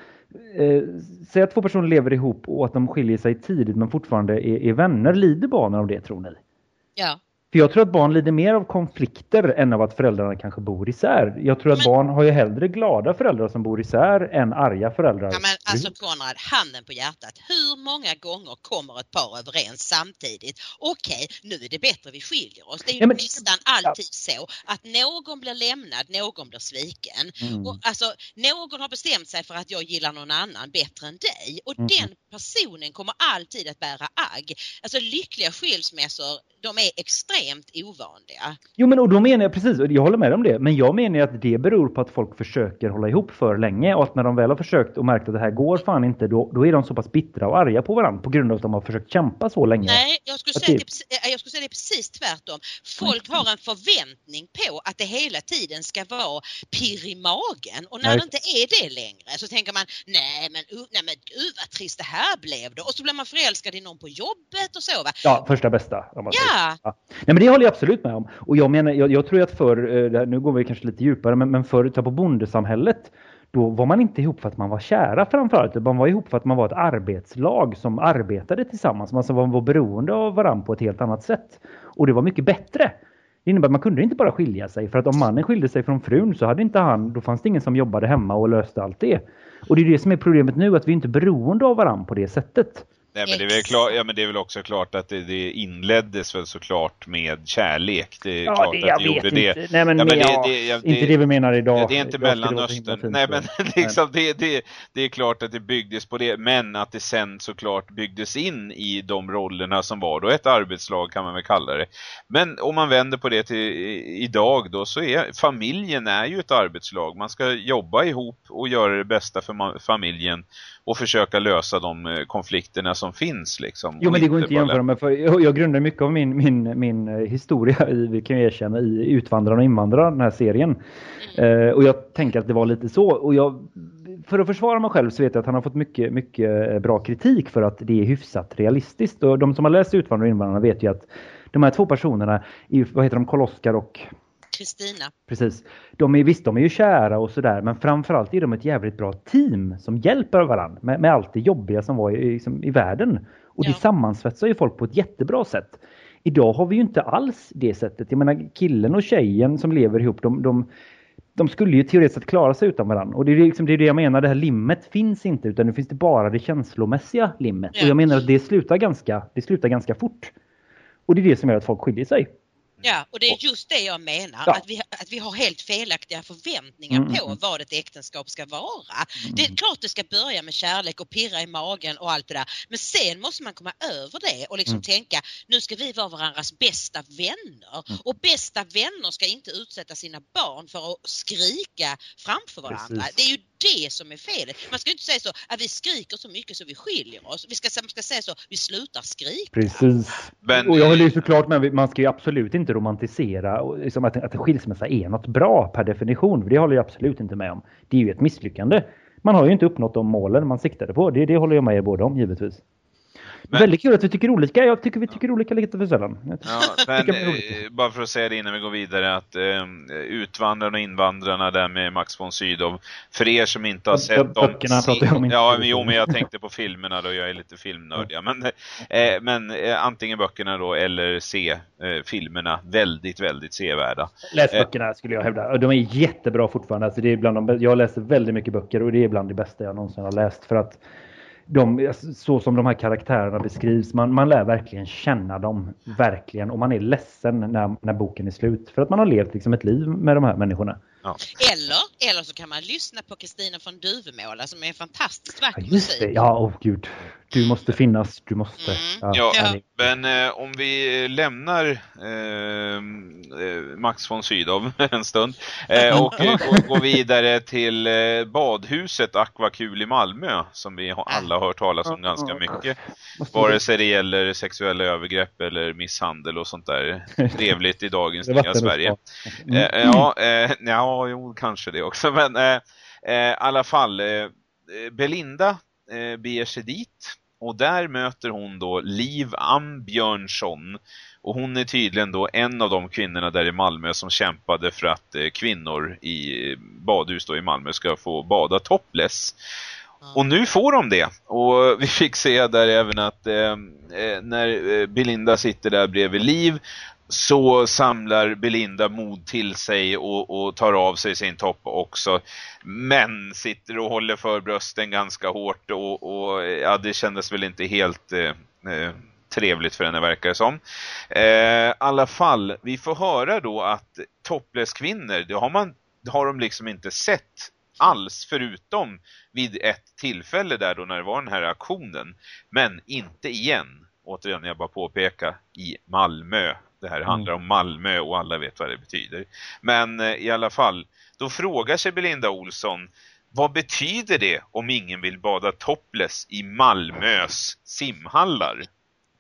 Eh, säg att två personer lever ihop och att de skiljer sig tidigt men fortfarande är, är vänner. Lider barnen av det tror ni? Ja. För jag tror att barn lider mer av konflikter än av att föräldrarna kanske bor isär. Jag tror att Men- barn har ju hellre glada föräldrar som bor isär än arga föräldrar. Ja, men alltså Konrad, handen på hjärtat. Hur många gånger kommer ett par överens samtidigt? Okej, nu är det bättre vi skiljer oss. Det är ju Ja, men- nästan alltid så att någon blir lämnad, någon blir sviken. Mm. Och alltså, någon har bestämt sig för att jag gillar någon annan bättre än dig och Mm. den personen kommer alltid att bära agg. Alltså lyckliga skilsmässor, de är extremt ovanliga. Jo men och då menar jag precis, jag håller med om det. Men jag menar att det beror på att folk försöker hålla ihop för länge och att när de väl har försökt och märkt att det här går fan inte, då, då är de så pass bittra och arga på varandra på grund av att de har försökt kämpa så länge. Nej, jag skulle, säga det- det, är precis- jag skulle säga det är precis tvärtom. Folk har en förväntning på att det hela tiden ska vara pirr i magen och när Nej. det inte är det längre så tänker man nej men, nej men gud vad trist det här blev då och så blir man förälskad i någon på jobbet och så va. Ja, första bästa. Ja, Ja. Nej men det håller jag absolut med om. Och jag menar, jag, jag tror att förr, eh, nu går vi kanske lite djupare, men, men förr på bondesamhället, då var man inte ihop för att man var kära framförallt, man var ihop för att man var ett arbetslag som arbetade tillsammans. Alltså man var beroende av varandra på ett helt annat sätt. Och det var mycket bättre. Det innebär att man kunde inte bara skilja sig för att om mannen skilde sig från frun så hade inte han, då fanns det ingen som jobbade hemma och löste allt det. Och det är det som är problemet nu, att vi inte är beroende av varandra på det sättet. Nej, men det är väl klart, ja, men det är väl också klart att det, det inleddes väl såklart med kärlek. Det är ja, klart det, att jag det gjorde vet det. inte. Nej, men, Ja, men det- det- ja, inte det- det vi menar idag. Ja, det är inte Jag Mellanöstern. inte Nej, men *laughs* liksom, det, det, det är klart att det byggdes på det. Men att det sen såklart byggdes in i de rollerna som var då ett arbetslag kan man väl kalla det. Men om man vänder på det till idag då så är familjen är ju ett arbetslag. Man ska jobba ihop och göra det bästa för familjen och försöka lösa de eh, konflikterna som finns liksom. Jo men det går inte att jämföra med, för jag, jag grundar mycket av min, min, min eh, historia i, vi kan ju erkänna, i Utvandrarna och invandrarna, den här serien. Eh, och jag tänker att det var lite så. Och jag, för att försvara mig själv så vet jag att han har fått mycket, mycket eh, bra kritik för att det är hyfsat realistiskt. Och de som har läst Utvandrarna och invandrarna vet ju att de här två personerna, i, vad heter de, Karl-Oskar och Kristina. Precis. De är, visst, de är ju kära och sådär, men framförallt är de ett jävligt bra team som hjälper varandra med, med allt det jobbiga som var i, liksom, i världen. Och Ja. det sammansvetsar ju folk på ett jättebra sätt. Idag har vi ju inte alls det sättet. Jag menar killen och tjejen som lever ihop, de, de, de skulle ju teoretiskt sett klara sig utan varandra. Och det är liksom det, är det jag menar, det här limmet finns inte utan nu finns det bara det känslomässiga limmet. Ja. Och jag menar att det slutar ganska, det slutar ganska fort. Och det är det som gör att folk skiljer sig. Ja, och det är just det jag menar. Ja. Att, vi, att vi har helt felaktiga förväntningar Mm, på mm. vad ett äktenskap ska vara. Det är klart det ska börja med kärlek och pirra i magen och allt det där. Men sen måste man komma över det och liksom Mm. tänka, nu ska vi vara varandras bästa vänner. Mm. Och bästa vänner ska inte utsätta sina barn för att skrika framför varandra. Precis. Det är ju det som är felet. Man ska ju inte säga så, att vi skriker så mycket så vi skiljer oss. Vi ska, man ska säga så, vi slutar skrika. Precis. Men- och jag håller ju såklart med, man ska ju absolut inte romantisera och liksom att, att skilsmässa är något bra per definition. För det håller jag absolut inte med om. Det är ju ett misslyckande. Man har ju inte uppnått de målen man siktade på. Det, det håller jag med er båda om givetvis. Men- Väldigt kul att vi tycker olika. Jag tycker vi tycker olika lite för sällan. Ja, men eh, bara för att säga det innan vi går vidare att eh, Utvandrarna och invandrarna där med Max von Sydow. För er som inte har Ja, sett dem. inte Ja, men, jo, men jag tänkte på filmerna då. Jag är lite filmnördig. ja. Men, eh, men eh, antingen böckerna då eller se eh, filmerna. Väldigt, väldigt sevärda. Läs Eh. böckerna skulle jag hävda. Och De är jättebra fortfarande. Alltså det är bland de, jag läser väldigt mycket böcker och det är bland det bästa jag någonsin har läst. För att de, så som de här karaktärerna beskrivs, man, man lär verkligen känna dem. Verkligen. Och man är ledsen när, när boken är slut. För att man har levt liksom ett liv med de här människorna. Eller, eller så kan man lyssna på Kristina från Duvemåla som är en fantastiskt Ja, vacker det. musik. Ja, åh gud. Du måste finnas. Du måste. Mm. Ja, Ja. men eh, om vi lämnar eh, eh, Max von Sydow *laughs* en stund eh, och eh, går, går vidare till eh, badhuset Aquakul i Malmö som vi har alla hört talas om ganska mycket. måste Vare sig det gäller sexuella övergrepp eller misshandel och sånt där *laughs* trevligt i dagens nya Sverige. Mm. Eh, ja, eh, ja, jo, kanske det också. Men eh, eh, i alla fall, eh, eh, Belinda eh, beger sig dit och där möter hon då Liv Ambjörnsson. Och hon är tydligen då en av de kvinnorna där i Malmö som kämpade för att eh, kvinnor i badhus då i Malmö ska få bada topless. Och nu får de det. Och *laughs* vi fick se där även att eh, eh, när eh, Belinda sitter där bredvid Liv så samlar Belinda mod till sig och, och tar av sig sin topp också. Men sitter och håller för brösten ganska hårt och, och ja, det kändes väl inte helt eh, eh trevligt för henne verkar det som. Eh, I alla fall, vi får höra då att topless-kvinnor, det har, man, det har de liksom inte sett alls förutom vid ett tillfälle där då när det var den här aktionen. Men inte igen, återigen jag bara påpeka, i Malmö. Det här handlar om Malmö och alla vet vad det betyder. Men eh, i alla fall, då frågar sig Belinda Olsson vad betyder det om ingen vill bada topless i Malmös simhallar?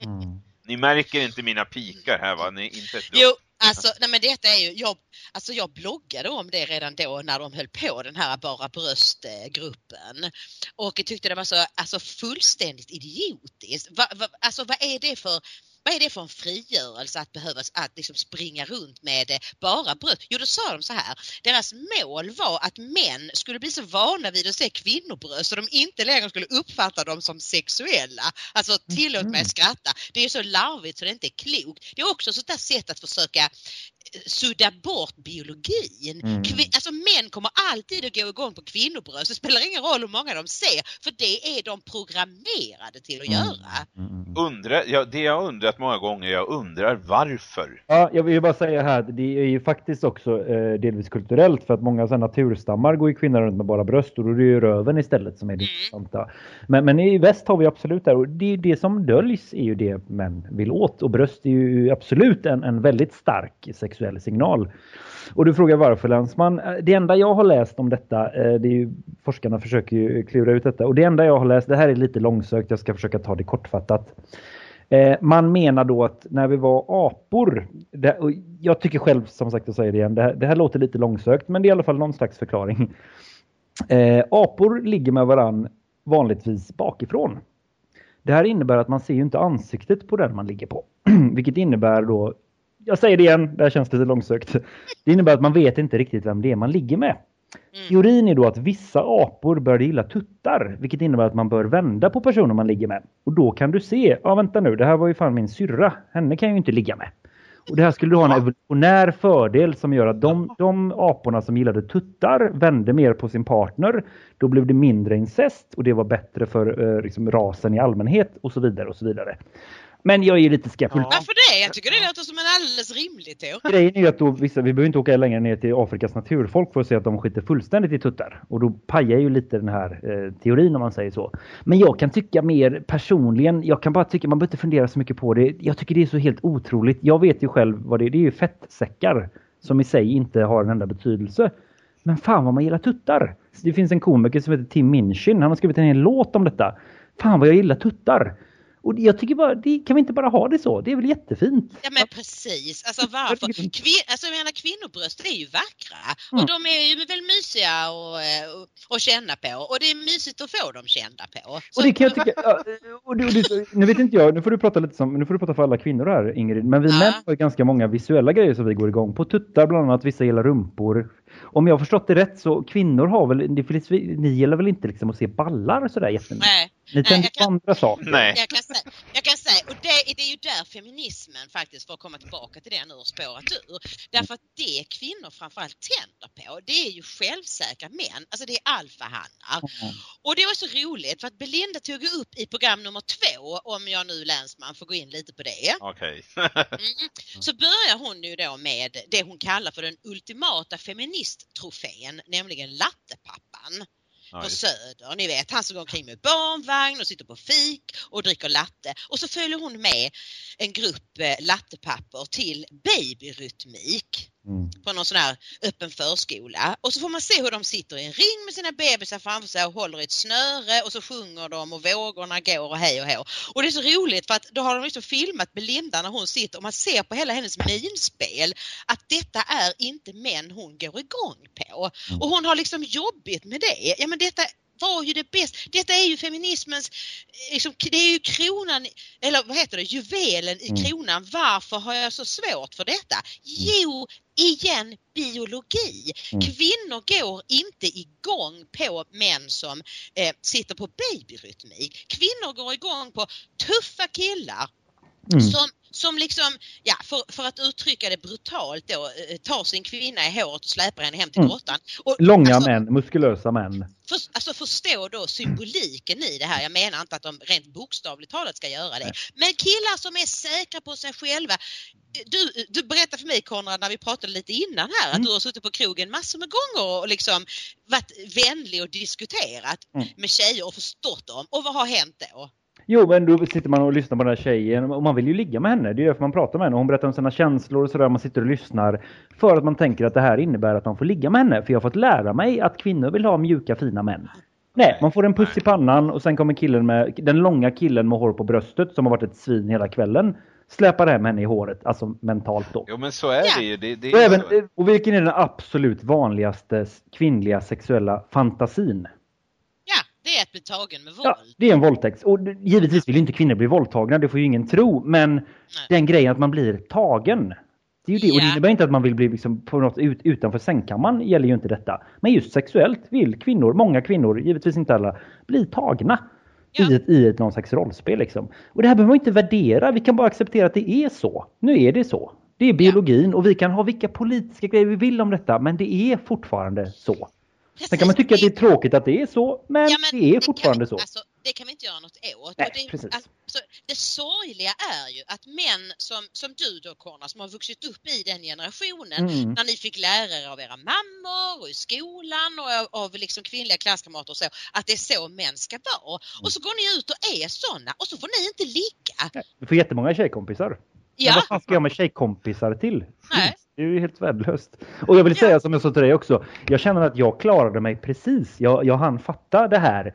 Mm. Ni märker inte mina pikar här va? Ni, inte. Jo, alltså, nej men detta är ju, jag, alltså jag bloggade om det redan då när de höll på den här Bara bröstgruppen. Och jag tyckte det var så alltså fullständigt idiotiskt. Va, va, alltså vad är det för vad är det för en frigörelse att behöva att liksom springa runt med eh, bara bröst? Jo, då sa de så här. Deras mål var att män skulle bli så vana vid att se kvinnobröst så de inte längre skulle uppfatta dem som sexuella. Alltså tillåt mig att skratta. Det är så larvigt så det inte är klokt. Det är också ett sånt där sätt att försöka sudda bort biologin. Mm. Alltså män kommer alltid att gå igång på kvinnobröst. Det spelar ingen roll hur många de ser för det är de programmerade till att göra. Mm. Undra, ja, det jag undrat många gånger, jag undrar varför. Ja, jag vill bara säga här, det är ju faktiskt också eh, delvis kulturellt för att många så här, naturstammar går ju kvinnor runt med bara bröst och då är det ju röven istället som är det Mm. intressanta. Men, men i väst har vi absolut där och det, det som döljs är ju det män vill åt och bröst är ju absolut en, en väldigt stark sexuell signal. Och du frågar varför Länsman? Eh, det enda jag har läst om detta, eh, det är ju, forskarna försöker ju klura ut detta och det enda jag har läst, det här är lite långsökt, jag ska försöka ta det kortfattat. Eh, man menar då att när vi var apor, det, och jag tycker själv som sagt, jag säger det igen, det här, det här låter lite långsökt men det är i alla fall någon slags förklaring. Eh, apor ligger med varann vanligtvis bakifrån. Det här innebär att man ser ju inte ansiktet på den man ligger på. *clears throat* Vilket innebär då, jag säger det igen, det här känns lite långsökt. Det innebär att man vet inte riktigt vem det är man ligger med. Mm. Teorin är då att vissa apor bör gilla tuttar, vilket innebär att man bör vända på personen man ligger med. Och då kan du se, ja vänta nu, det här var ju fan min syrra, henne kan jag ju inte ligga med. Och det här skulle då ha en evolutionär fördel som gör att de, de aporna som gillade tuttar vände mer på sin partner. Då blev det mindre incest och det var bättre för eh, liksom, rasen i allmänhet och så vidare och så vidare. Men jag är ju lite skeptisk. Ja. Varför det? Jag tycker det låter som en alldeles rimlig teori. Grejen är ju att då vissa, vi behöver inte åka längre ner till Afrikas naturfolk för att se att de skiter fullständigt i tuttar. Och då pajar ju lite den här eh, teorin om man säger så. Men jag kan tycka mer personligen, jag kan bara tycka, man behöver inte fundera så mycket på det. Jag tycker det är så helt otroligt. Jag vet ju själv vad det är, det är ju fettsäckar som i sig inte har en enda betydelse. Men fan vad man gillar tuttar. Det finns en komiker som heter Tim Minchin, han har skrivit en hel låt om detta. Fan vad jag gillar tuttar. Och jag tycker bara, det, kan vi inte bara ha det så? Det är väl jättefint? Ja men precis, alltså varför? Kvin alltså jag menar kvinnobröst är ju vackra Mm. och de är ju väl mysiga och, eh, och, och känna på och det är mysigt att få dem kända på. Så, Och det kan jag tycka, ja, och du, och du, nu vet inte jag, nu får du prata lite som, nu får du prata för alla kvinnor här Ingrid, men vi Ja. män har ju ganska många visuella grejer som vi går igång på. Tuttar bland annat, vissa gillar rumpor. Om jag har förstått det rätt så kvinnor har väl, det ni gillar väl inte liksom att se ballar sådär jättemycket? Nej, Ni jag på andra saker. Nej. jag kan säga, jag kan säga och det, det är ju där feminismen faktiskt, för att komma tillbaka till det nu och spårat ur. Därför att det kvinnor framförallt tänder på, det är ju självsäkra män, alltså det är alfahannar. Mm. Och det var så roligt för att Belinda tog upp i program nummer två, om jag nu länsman får gå in lite på det. Okej. Mm. Så börjar hon ju då med det hon kallar för den ultimata feministtrofén, nämligen lattepappan Ja, på Söder. Ni vet, han som går omkring med barnvagn och sitter på fik och dricker latte. Och så följer hon med en grupp eh, lattepapper till babyrytmik Mm. på någon sån här öppen förskola. Och så får man se hur de sitter i en ring med sina bebisar framför sig och håller i ett snöre och så sjunger de och vågorna går och hej och hå. Och det är så roligt för att då har de liksom filmat Belinda när hon sitter och man ser på hela hennes minspel att detta är inte män hon går igång på. Och hon har liksom jobbigt med det. Ja men detta var ju det bästa. Detta är ju feminismens, eh, liksom, det är ju kronan, eller vad heter det, juvelen i Mm. kronan. Varför har jag så svårt för detta? Jo, igen biologi. Mm. Kvinnor går inte igång på män som eh, sitter på babyrytmik. Kvinnor går igång på tuffa killar Mm. som, som liksom, ja för, för att uttrycka det brutalt då, eh, tar sin kvinna i håret och släpar henne hem till Mm. grottan. Och, Långa alltså, män, muskulösa män. för, alltså förstå då symboliken i det här. Jag menar inte att de rent bokstavligt talat ska göra det. Men killar som är säkra på sig själva. Du, du berättade för mig Konrad när vi pratade lite innan här att Mm. du har suttit på krogen massor med gånger och liksom varit vänlig och diskuterat Mm. med tjejer och förstått dem. Och vad har hänt då? Jo, men då sitter man och lyssnar på den här tjejen och man vill ju ligga med henne. Det är därför man pratar med henne. Hon berättar om sina känslor och sådär. Man sitter och lyssnar för att man tänker att det här innebär att man får ligga med henne. För jag har fått lära mig att kvinnor vill ha mjuka, fina män. Nej, man får en puss i pannan och sen kommer killen med, den långa killen med hår på bröstet som har varit ett svin hela kvällen. Släpar hem henne i håret, alltså mentalt då. Jo men så är Ja. det ju. Det, det Och, även, och vilken är den absolut vanligaste kvinnliga sexuella fantasin? Ja, det är att bli tagen med våld. Ja, det är en våldtäkt. Och givetvis vill inte kvinnor bli våldtagna, det får ju ingen tro. Men den grejen att man blir tagen. Det är ju det. Och det Ja. innebär inte att man vill bli liksom på något ut, utanför sängkammaren gäller ju inte detta. Men just sexuellt vill kvinnor, många kvinnor, givetvis inte alla, bli tagna. Ja. I, ett, I ett någon slags rollspel liksom. Och det här behöver man inte värdera, vi kan bara acceptera att det är så. Nu är det så. Det är biologin och vi kan ha vilka politiska grejer vi vill om detta, men det är fortfarande så. Sen kan man tycka att det är tråkigt att det är så, men, Ja, men det är fortfarande kan, så. Alltså, det kan vi inte göra något åt. Nej, det, precis. alltså, det sorgliga är ju att män som, som du då Corna, som har vuxit upp i den generationen, Mm. när ni fick lära er av era mammor och i skolan och av, av liksom kvinnliga klasskamrater och så, att det är så män ska vara. Och så går ni ut och är sådana och så får ni inte ligga. Du får jättemånga tjejkompisar. Men Ja, vad fan ska jag med tjejkompisar till? Nej. Det är ju helt värdelöst. Och jag vill säga som jag sa till dig också. Jag känner att jag klarade mig precis. Jag, jag hann fatta det här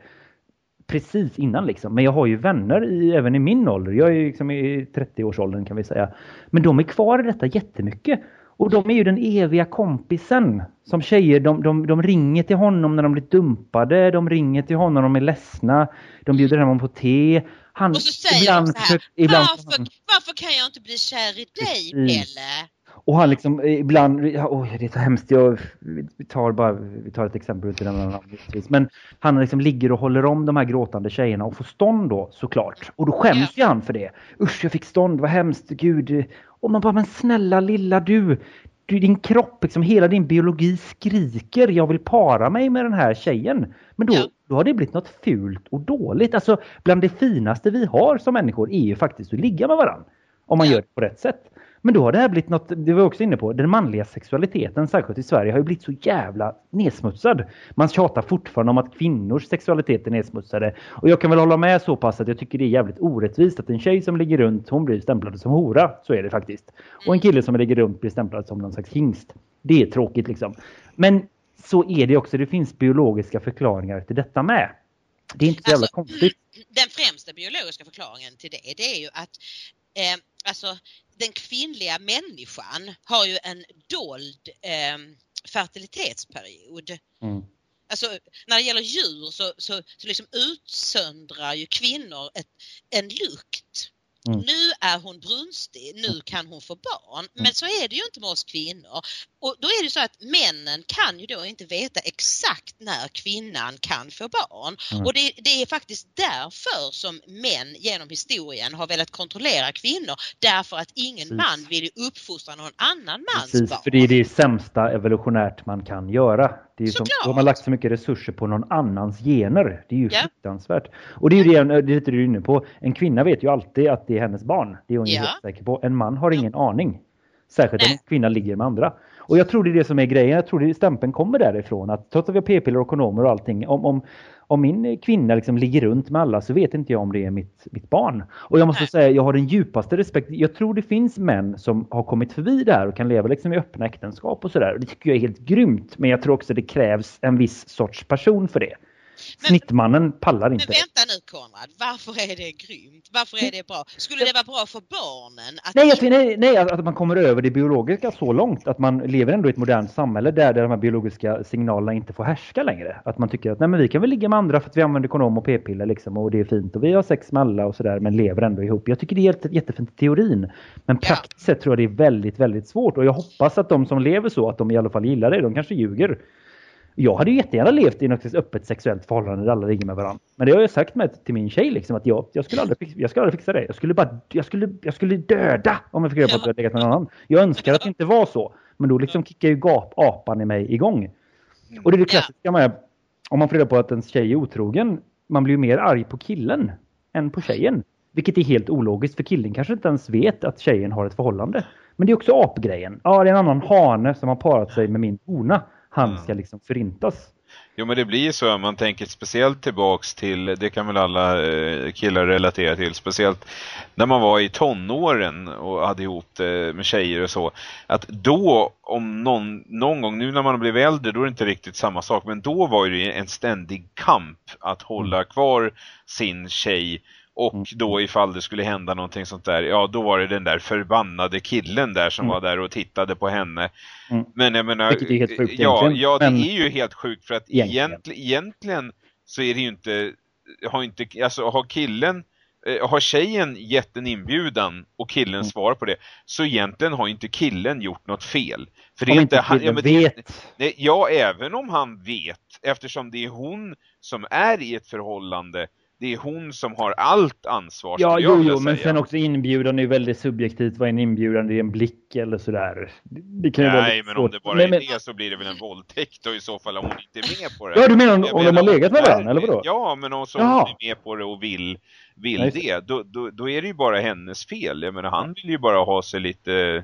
precis innan liksom. Men jag har ju vänner i, även i min ålder. Jag är ju liksom i 30-årsåldern kan vi säga. Men de är kvar i detta jättemycket. Och de är ju den eviga kompisen. Som tjejer, de, de, de ringer till honom när de blir dumpade. De ringer till honom när de är ledsna. De bjuder hem honom på te. Han, och så säger de så här, försöker- ibland varför, varför kan jag inte bli kär i dig. Pelle? Och han liksom eh, ibland, oj det är så hemskt, jag, vi tar bara, vi tar ett exempel ut i den här namn, givetvis. Men han liksom ligger och håller om de här gråtande tjejerna och får stånd då såklart. Och då skäms ju han för det. Usch jag fick stånd, vad hemskt, gud. Och man bara, men snälla lilla du. du din kropp, liksom hela din biologi skriker, jag vill para mig med den här tjejen. Men då, Ja. då har det blivit något fult och dåligt. Alltså bland det finaste vi har som människor är ju faktiskt att ligga med varandra. Om man Ja. gör det på rätt sätt. Men då har det här blivit något, det var jag också inne på, den manliga sexualiteten, särskilt i Sverige, har ju blivit så jävla nedsmutsad. Man tjatar fortfarande om att kvinnors sexualitet är nedsmutsade. Och jag kan väl hålla med så pass att jag tycker det är jävligt orättvist att en tjej som ligger runt, hon blir stämplad som hora. Så är det faktiskt. Och en kille som ligger runt blir stämplad som någon slags hingst. Det är tråkigt liksom. Men så är det också, det finns biologiska förklaringar till detta med. Det är inte så jävla Alltså, konstigt. Den främsta biologiska förklaringen till det, det är ju att eh, alltså, den kvinnliga människan har ju en dold eh, fertilitetsperiod. Mm. Alltså när det gäller djur så, så, så liksom utsöndrar ju kvinnor ett, en lukt. Mm. Nu är hon brunstig, nu kan hon få barn. Men så är det ju inte med oss kvinnor. Och då är det så att männen kan ju då inte veta exakt när kvinnan kan få barn. Mm. Och det, det är faktiskt därför som män genom historien har velat kontrollera kvinnor. Därför att ingen Precis. man vill uppfostra någon annan mans Precis, barn. för det är det sämsta evolutionärt man kan göra. Det är som, då har man lagt så mycket resurser på någon annans gener. Det är ju Ja. fruktansvärt. Och det är ju det, det är lite du är inne på. En kvinna vet ju alltid att det är hennes barn. Det är hon Ja. helt säker på. En man har ingen aning. Särskilt om Nej. en kvinna ligger med andra. Och jag tror det är det som är grejen. Jag tror det stämpeln kommer därifrån. Att trots att vi har p-piller och kondomer och allting. Om, om, om min kvinna liksom ligger runt med alla så vet inte jag om det är mitt, mitt barn. Och jag måste Nej. säga, jag har den djupaste respekt. Jag tror det finns män som har kommit förbi det här och kan leva liksom i öppna äktenskap och sådär. Det tycker jag är helt grymt. Men jag tror också det krävs en viss sorts person för det. Men- Snittmannen pallar Men inte det. vänta nu Konrad, varför är det grymt? Varför är det bra? Skulle det vara bra för barnen? Att Nej, jag, tror- nej, nej, att man kommer över det biologiska så långt att man lever ändå i ett modernt samhälle där, där de här biologiska signalerna inte får härska längre. Att man tycker att nej, men vi kan väl ligga med andra för att vi använder kondom och p-piller liksom, och det är fint och vi har sex med alla och sådär men lever ändå ihop. Jag tycker det är helt, jättefint i teorin. Men Ja. praktiskt sett tror jag det är väldigt, väldigt svårt och jag hoppas att de som lever så att de i alla fall gillar det. De kanske ljuger. Jag hade ju jättegärna levt i något öppet sexuellt förhållande där alla ligger med varandra. Men det har jag sagt med till min tjej liksom att jag, jag, skulle, aldrig, fix- jag skulle aldrig fixa det. Jag skulle bara jag skulle, jag skulle döda om jag fick reda på att jag legat med någon annan. Jag önskar att det inte var så. Men då liksom kickar ju gap, apan i mig igång. Och det är det klassiska med om man får reda på att ens tjej är otrogen. Man blir ju mer arg på killen än på tjejen. Vilket är helt ologiskt för killen kanske inte ens vet att tjejen har ett förhållande. Men det är också apgrejen. Ja, det är en annan hane som har parat sig med min hona. Han ska liksom förintas. Jo men det blir ju så, man tänker speciellt tillbaks till, det kan väl alla eh, killar relatera till, speciellt när man var i tonåren och hade ihop det med tjejer och så, att då om någon, någon gång, nu när man har blivit äldre då är det inte riktigt samma sak, men då var det en ständig kamp att hålla kvar sin tjej och Mm. då ifall det skulle hända någonting sånt där, ja då var det den där förbannade killen där som Mm. var där och tittade på henne. Mm. Men jag menar, Vilket är helt sjukt ja, ja det men- är ju helt sjukt för att Egentligen. egentligen, egentligen så är det ju inte, har inte, alltså har killen eh, har tjejen gett en inbjudan och killen Mm. svarar på det så egentligen har inte killen gjort något fel. För det Om är inte inte han, det- vet. Nej, ja, även om han vet, eftersom det är hon som är i ett förhållande, det är hon som har allt ansvar. Ja, jo, jo, men sen också inbjudan är ju väldigt subjektivt. Vad är en inbjudan? Det är en blick eller sådär. Det, kan ju Nej, men om det bara Nej, är men- det så blir det väl en våldtäkt och i så fall om hon inte är med på det. Ja, du menar om, om de har legat med varandra, eller vadå? Ja, men om hon är med på det och vill, vill det. det, då, då, då är det ju bara hennes fel. Jag menar, han vill ju bara ha sig lite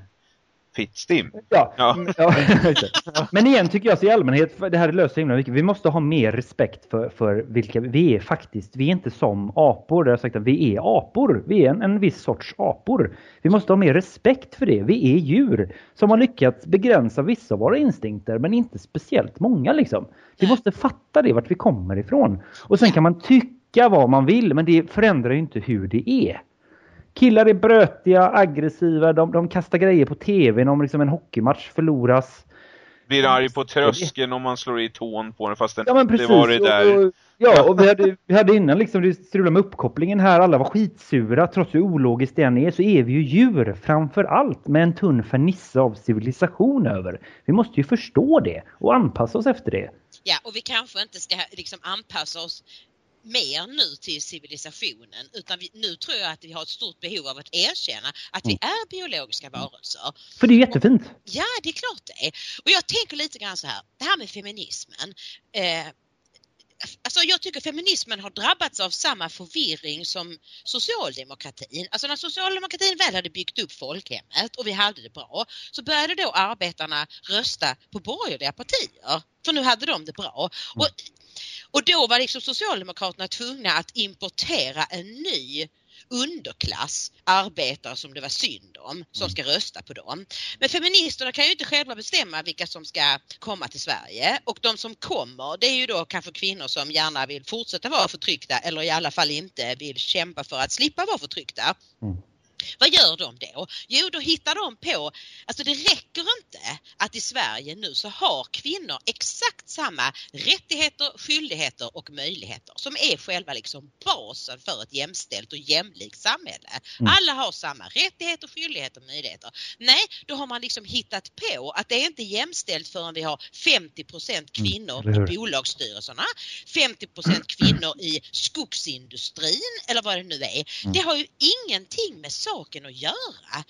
fittstim. Ja. Ja. mm, ja, det. *laughs* Men igen tycker jag så i allmänhet, för det här löser himla mycket. Vi måste ha mer respekt för, för vilka vi är faktiskt. Vi är inte som apor. Där jag har sagt att vi är apor. Vi är en, en viss sorts apor. Vi måste ha mer respekt för det. Vi är djur som har lyckats begränsa vissa av våra instinkter men inte speciellt många liksom. Vi måste fatta det, vart vi kommer ifrån. Och sen kan man tycka vad man vill men det förändrar ju inte hur det är. Killar är brötiga, aggressiva, de, de kastar grejer på tvn om liksom en hockeymatch förloras. Blir arg på tröskeln om man slår i tån på den fast den, Ja men precis. det var det där. Och, och, ja, *laughs* och vi hade, vi hade innan liksom, det strulade med uppkopplingen här, alla var skitsura. Trots hur ologiskt det än är så är vi ju djur framför allt med en tunn fernissa av civilisation över. Vi måste ju förstå det och anpassa oss efter det. Ja, och vi kanske inte ska liksom anpassa oss mer nu till civilisationen utan vi, nu tror jag att vi har ett stort behov av att erkänna att vi är biologiska varelser. För det är jättefint. Ja, det är klart det är. Och jag tänker lite grann så här, det här med feminismen. Eh, Alltså jag tycker feminismen har drabbats av samma förvirring som socialdemokratin. Alltså när socialdemokratin väl hade byggt upp folkhemmet och vi hade det bra så började då arbetarna rösta på borgerliga partier. För nu hade de det bra. Och, och då var liksom Socialdemokraterna tvungna att importera en ny underklass arbetare som det var synd om som ska rösta på dem. Men feministerna kan ju inte själva bestämma vilka som ska komma till Sverige och de som kommer det är ju då kanske kvinnor som gärna vill fortsätta vara förtryckta eller i alla fall inte vill kämpa för att slippa vara förtryckta. Mm. Vad gör de då? Jo, då hittar de på, alltså det räcker inte att i Sverige nu så har kvinnor exakt samma rättigheter, skyldigheter och möjligheter som är själva liksom basen för ett jämställt och jämlikt samhälle. Mm. Alla har samma rättigheter, skyldigheter och möjligheter. Nej, då har man liksom hittat på att det är inte jämställt förrän vi har 50% kvinnor Mm, eller hur? i bolagsstyrelserna, 50% kvinnor i skogsindustrin eller vad det nu är. Mm. Det har ju ingenting med saken att göra.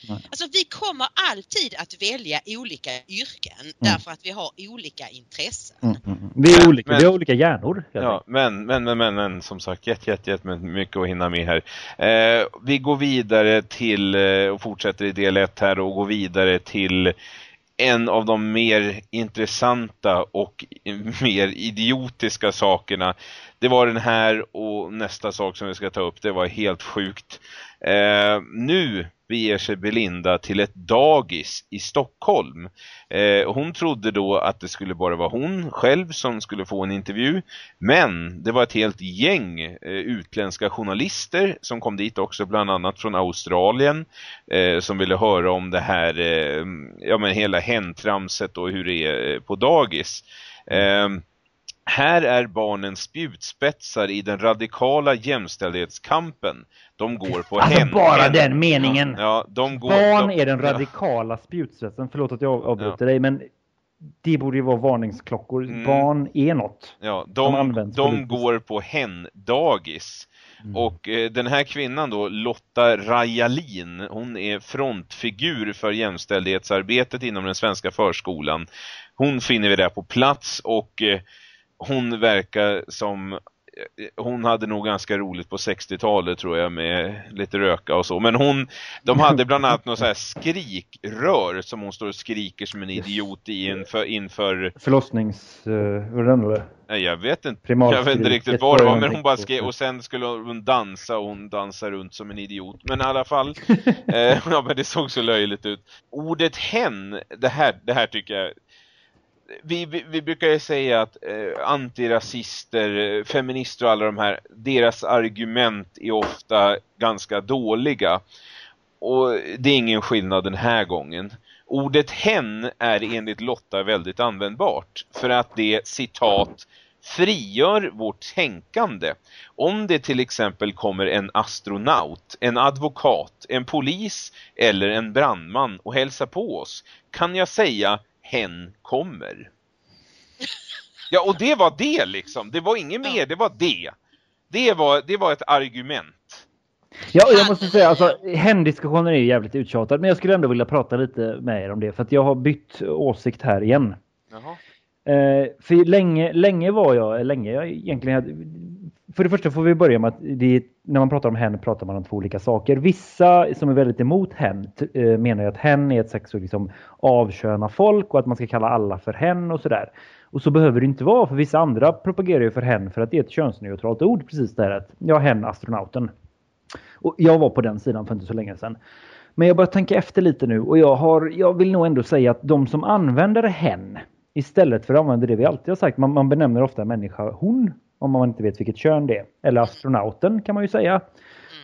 Nej. Alltså vi kommer alltid att välja olika yrken Mm. därför att vi har olika intressen. Mm, mm, mm. Vi är Men- olika, men- vi har olika hjärnor. Ja, men, men, men, men, men som sagt, jätte, jätte, jätte mycket att hinna med här. Eh, vi går vidare till, eh, och fortsätter i del 1 här och går vidare till en av de mer intressanta och mer idiotiska sakerna. Det var den här och nästa sak som vi ska ta upp, det var helt sjukt. Eh, nu beger sig Belinda till ett dagis i Stockholm. Eh, hon trodde då att det skulle bara vara hon själv som skulle få en intervju. Men det var ett helt gäng eh, utländska journalister som kom dit också, bland annat från Australien. Eh, som ville höra om det här, eh, ja men hela hentramset och hur det är eh, på dagis. Eh, här är barnen spjutspetsar i den radikala jämställdhetskampen. De går på Alltså hen- bara hen- den meningen. Ja, de går, Barn de, är den ja. radikala spjutspetsen. Förlåt att jag avbryter dig, men det borde ju vara varningsklockor. Mm. Barn är något. Ja, de, används de politiskt. går på hen-dagis. Mm. Och eh, den här kvinnan då, Lotta Rajalin, hon är frontfigur för jämställdhetsarbetet inom den svenska förskolan. Hon finner vi där på plats och eh, hon verkar som eh, hon hade nog ganska roligt på 60-talet tror jag med lite röka och så. Men hon, de hade bland annat något så här skrikrör som hon står och skriker som en idiot i inför, inför Förlossnings... Vad är den då? Nej, jag vet inte. Primalskrik. Jag vet inte riktigt vad det var, men hon bara skrev och sen skulle hon dansa och hon dansar runt som en idiot. Men i alla fall, *laughs* eh, *laughs* ja men det såg så löjligt ut. Ordet hen, det här, det här tycker jag vi, vi, vi brukar ju säga att eh, antirasister, eh, feminister och alla de här, deras argument är ofta ganska dåliga. Och det är ingen skillnad den här gången. Ordet hen är enligt Lotta väldigt användbart för att det, citat, frigör vårt tänkande. Om det till exempel kommer en astronaut, en advokat, en polis eller en brandman och hälsar på oss kan jag säga hen kommer. Ja, och det var det liksom. Det var inget mer, det var det. Det var, det var ett argument. Ja, jag måste säga, alltså, hen-diskussionen är ju jävligt uttjatad, men jag skulle ändå vilja prata lite med er om det, för att jag har bytt åsikt här igen. Jaha. Eh, för länge, länge var jag, länge jag egentligen hade, för det första får vi börja med att det, när man pratar om hen pratar man om två olika saker. Vissa som är väldigt emot hen eh, menar ju att hen är ett sätt att liksom avköna folk och att man ska kalla alla för hen och sådär. Och så behöver det inte vara, för vissa andra propagerar ju för hen för att det är ett könsneutralt ord, precis där att ja, hen astronauten. Och jag var på den sidan för inte så länge sedan. Men jag börjar tänka efter lite nu och jag, har, jag vill nog ändå säga att de som använder hen istället för att använda det vi alltid har sagt, man, man benämner ofta människa hon om man inte vet vilket kön det är. Eller astronauten kan man ju säga.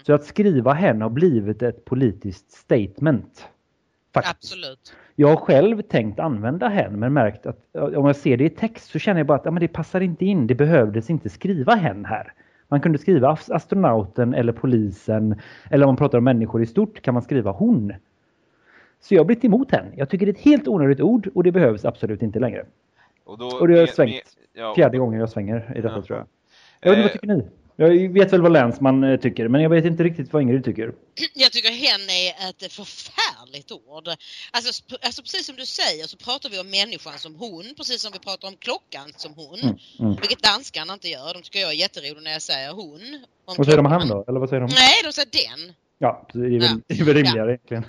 Så att skriva hen har blivit ett politiskt statement. Faktiskt. Absolut. Jag har själv tänkt använda hen men märkt att om jag ser det i text så känner jag bara att ja, men det passar inte in. Det behövdes inte skriva hen här. Man kunde skriva astronauten eller polisen eller om man pratar om människor i stort kan man skriva hon. Så jag har blivit emot hen. Jag tycker det är ett helt onödigt ord och det behövs absolut inte längre. Och, då, Och det har med- svängt. med- ja, Fjärde gången jag svänger i detta Ja. tror jag. Jag vet inte, vad Eh, tycker ni? Jag vet väl vad Länsman eh, tycker men jag vet inte riktigt vad Ingrid tycker. Jag tycker hen är ett förfärligt ord. Alltså, alltså precis som du säger så pratar vi om människan som hon, precis som vi pratar om klockan som hon. Mm, mm. Vilket danskarna inte gör. De tycker jag är jätteroligt när jag säger hon. Om Vad säger de han då? Eller vad säger de? Nej, de säger den. Ja, det är väl, Ja. det är väl rimligare egentligen.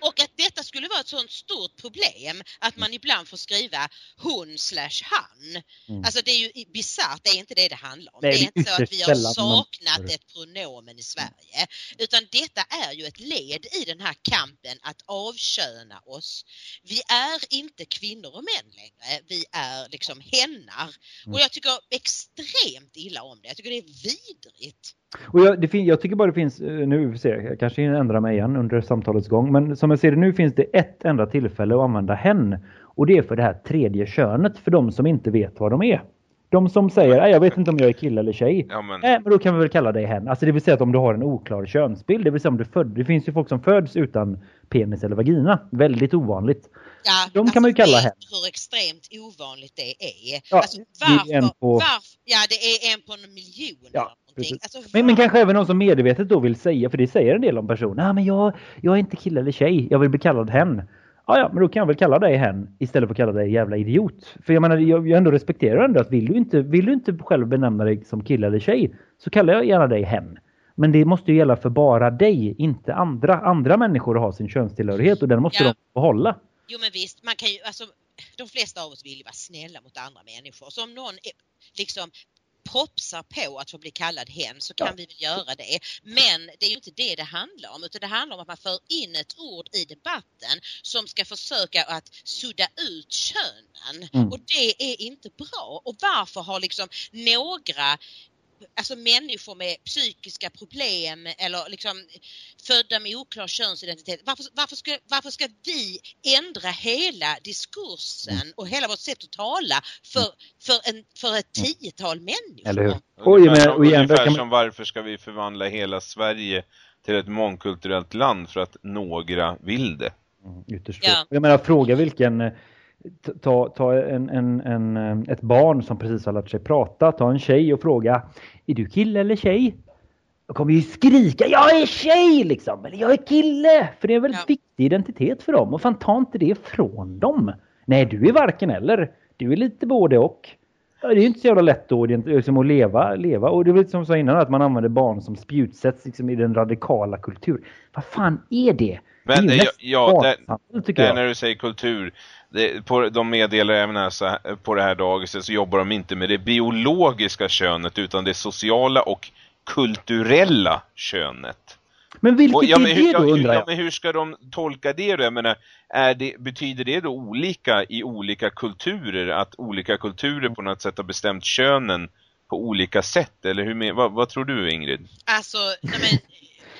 Och att detta skulle vara ett sånt stort problem att man ibland får skriva hon slash han. Mm. Alltså det är ju bisarrt, det är inte det det handlar om. Det är det är inte så att vi har sällan man- saknat ett pronomen i Sverige. Utan detta är ju ett led i den här kampen att avköna oss. Vi är inte kvinnor och män längre. Vi är liksom hennar. Mm. Och jag tycker extremt illa om det. Jag tycker det är vidrigt. Och jag, det fin- jag tycker bara det finns, eh, nu får vi se, jag kanske ändrar mig igen under samtalets gång, men som jag ser det nu finns det ett enda tillfälle att använda hen. Och det är för det här tredje könet, för de som inte vet vad de är. De som säger, "Nej, jag vet inte om jag är kille eller tjej. Ja, men, Nej, men då kan vi väl kalla dig hen. Alltså det vill säga att om du har en oklar könsbild, det vill säga om du född, det finns ju folk som föds utan penis eller vagina. Väldigt ovanligt. Ja, De kan man ju kalla hen. hur extremt ovanligt det är. Ja, alltså, det är varför, en på- varför, ja, det är en på en miljon Ja, någonting. Alltså, Men, men kanske även någon som medvetet då vill säga, för det säger en del om personen. Ah, men jag, jag är inte kille eller tjej, jag vill bli kallad hen. Ja, ja, men då kan jag väl kalla dig hen istället för att kalla dig jävla idiot. För jag menar, jag, jag ändå respekterar ändå att vill du, inte, vill du inte själv benämna dig som kille eller tjej så kallar jag gärna dig hen. Men det måste ju gälla för bara dig, inte andra. Andra människor har sin könstillhörighet och den måste Ja. de behålla. Jo men visst, man kan ju, alltså, de flesta av oss vill ju vara snälla mot andra människor. Så om någon liksom propsar på att få bli kallad hen så kan Ja. vi väl göra det. Men det är ju inte det det handlar om utan det handlar om att man för in ett ord i debatten som ska försöka att sudda ut könen. Mm. Och det är inte bra. Och varför har liksom några alltså människor med psykiska problem eller liksom födda med oklar könsidentitet. Varför, varför, ska, varför ska vi ändra hela diskursen och hela vårt sätt att tala för, för, en, för ett tiotal människor? Eller hur? ungefär, Oj, men- och igen, ungefär som varför ska vi förvandla hela Sverige till ett mångkulturellt land för att några vill det? Ytterst Ja. Jag menar fråga vilken eh, Ta, ta en, en, en, eh, ett barn som precis har lärt sig prata, ta en tjej och fråga Är du kille eller tjej? Då kommer ju skrika Jag är tjej liksom! Eller jag är kille! För det är en väldigt Ja. viktig identitet för dem. Och fan ta inte det från dem! Nej, du är varken eller. Du är lite både och. Det är ju inte så jävla lätt då liksom, att leva, leva. Och det är väl som jag sa innan att man använder barn som spjutsätts liksom, i den radikala kultur. Vad fan är det? Men det är ju eh, ja, ja där, tycker där jag. när du säger kultur, det, på, de meddelar även här, så här, på det här dagiset så jobbar de inte med det biologiska könet utan det sociala och kulturella könet. Men vilket Och, ja, men, är hur, det ja, då hur, undrar ja, jag? men hur ska de tolka det då? Jag menar, är det, betyder det då olika i olika kulturer? Att olika kulturer på något sätt har bestämt könen på olika sätt? Eller hur, vad, vad tror du Ingrid? Alltså, nej men,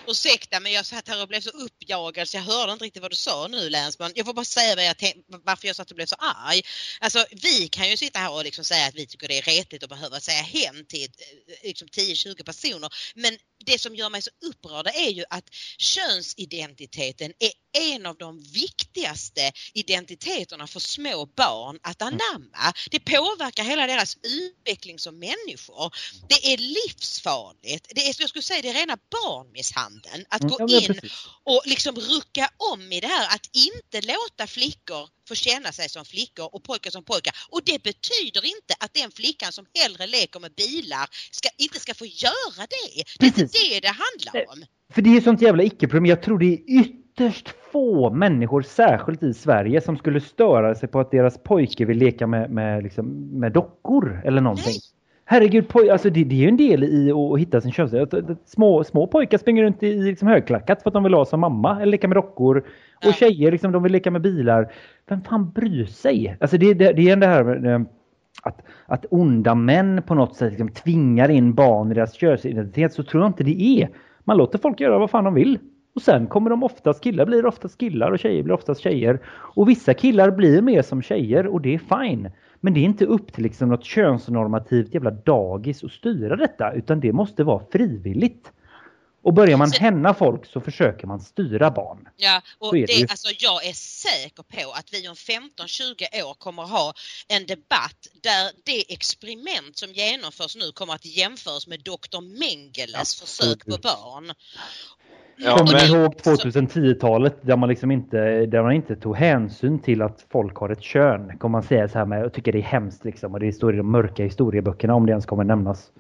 ursäkta men jag satt här och blev så uppjagad så jag hörde inte riktigt vad du sa nu Länsman. Jag får bara säga vad jag varför jag satt och blev så arg. Alltså vi kan ju sitta här och liksom säga att vi tycker det är retligt att behöva säga hem till eh, liksom 10-20 personer. Men det som gör mig så upprörd är ju att könsidentiteten är en av de viktigaste identiteterna för små barn att anamma. Det påverkar hela deras utveckling som människor. Det är livsfarligt. Det är, jag skulle säga det är rena barnmisshandeln att gå Mm, ja, in precis. och liksom rucka om i det här att inte låta flickor få känna sig som flickor och pojkar som pojkar. Och det betyder inte att den flickan som hellre leker med bilar ska, inte ska få göra det. Det är inte det det handlar om. För det är sånt jävla icke-problem. Jag tror det är ytterst få människor, särskilt i Sverige, som skulle störa sig på att deras pojke vill leka med, med, liksom, med dockor eller någonting. Nej. Herregud, poj alltså det, det är ju en del i att, hitta sin könsidentitet. Små, små pojkar springer runt i, liksom högklackat för att de vill ha som mamma eller leka med dockor. Ja. Och tjejer liksom, de vill leka med bilar. Vem fan bryr sig? Alltså det, det, det är det här med, eh, att, att onda män på något sätt liksom tvingar in barn i deras könsidentitet så tror jag inte det är. Man låter folk göra vad fan de vill. Och sen kommer de oftast, killar blir oftast killar och tjejer blir oftast tjejer. Och vissa killar blir mer som tjejer och det är fine. Men det är inte upp till liksom något könsnormativt jävla dagis att styra detta utan det måste vara frivilligt. Och börjar man hämna folk så försöker man styra barn. Ja, och det det, alltså jag är säker på att vi om 15-20 år kommer ha en debatt där det experiment som genomförs nu kommer att jämföras med Dr. Mengeles försök på barn. Ja, Kommer men- ni ihåg 2010-talet där man liksom inte, där man inte tog hänsyn till att folk har ett kön. Kommer man säga så här med och tycker det är hemskt liksom och det står i de mörka historieböckerna om det ens kommer nämnas.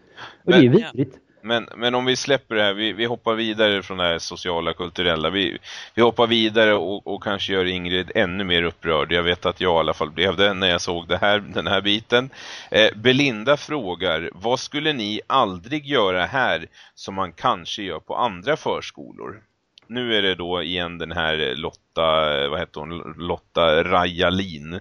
Och det är Men- vidrigt. Men, men om vi släpper det här, vi, vi hoppar vidare från det här sociala, kulturella. Vi, vi hoppar vidare och, och kanske gör Ingrid ännu mer upprörd. Jag vet att jag i alla fall blev det när jag såg det här, den här biten. Eh, Belinda frågar, vad skulle ni aldrig göra här som man kanske gör på andra förskolor? Nu är det då igen den här Lotta, eh, vad heter hon, Lotta Rajalin.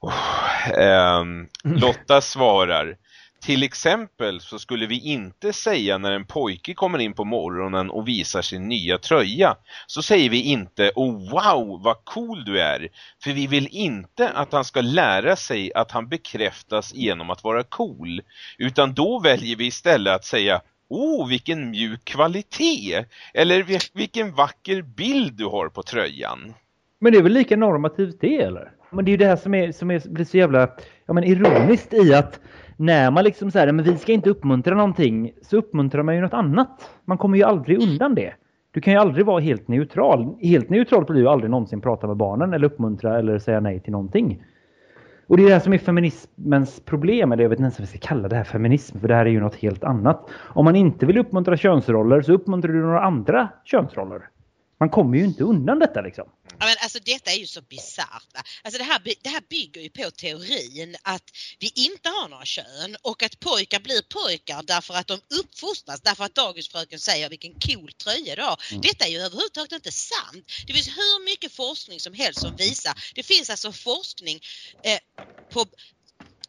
Oh, ehm, *laughs* Lotta svarar till exempel så skulle vi inte säga när en pojke kommer in på morgonen och visar sin nya tröja. Så säger vi inte oh wow vad cool du är. För vi vill inte att han ska lära sig att han bekräftas genom att vara cool. Utan då väljer vi istället att säga Oh, vilken mjuk kvalitet! Eller vilken vacker bild du har på tröjan. Men det är väl lika normativt det eller? Men det är ju det här som, är, som är, blir så jävla ja, men ironiskt i att när man liksom säger men vi ska inte uppmuntra någonting så uppmuntrar man ju något annat. Man kommer ju aldrig undan det. Du kan ju aldrig vara helt neutral. Helt neutral blir du aldrig någonsin prata med barnen eller uppmuntra eller säga nej till någonting. Och det är det här som är feminismens problem, eller jag vet inte ens vad vi ska kalla det här feminism, för det här är ju något helt annat. Om man inte vill uppmuntra könsroller så uppmuntrar du några andra könsroller. Man kommer ju inte undan detta liksom. Ja, men alltså detta är ju så bisarrt. Alltså det, här, det här bygger ju på teorin att vi inte har några kön och att pojkar blir pojkar därför att de uppfostras, därför att dagisfröken säger vilken cool tröja du har. Detta är ju överhuvudtaget inte sant. Det finns hur mycket forskning som helst som visar. Det finns alltså forskning eh, på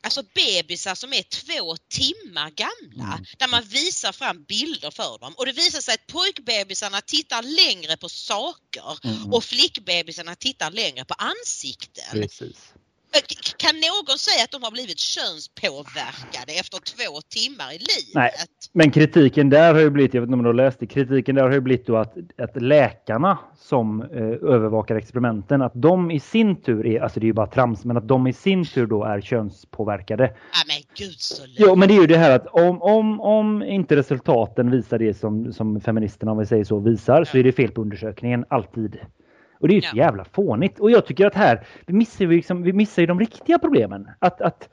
Alltså bebisar som är två timmar gamla där man visar fram bilder för dem och det visar sig att pojkbebisarna tittar längre på saker och flickbebisarna tittar längre på ansikten. Precis. Eh, Kan någon säga att de har blivit könspåverkade efter två timmar i livet? Nej. Men kritiken där har ju blivit, jag vet inte om du har läst det, kritiken där har ju blivit då att, att läkarna som eh, övervakar experimenten, att de i sin tur är, alltså det är ju bara trams, men att de i sin tur då är könspåverkade. Ja men gud så Jo, men det är ju det här att om, om, om inte resultaten visar det som, som feministerna, om vi säger så, visar, så är det fel på undersökningen, alltid. Och det är ju så jävla fånigt. Och jag tycker att här, vi missar ju liksom, vi missar ju de riktiga problemen. Att, att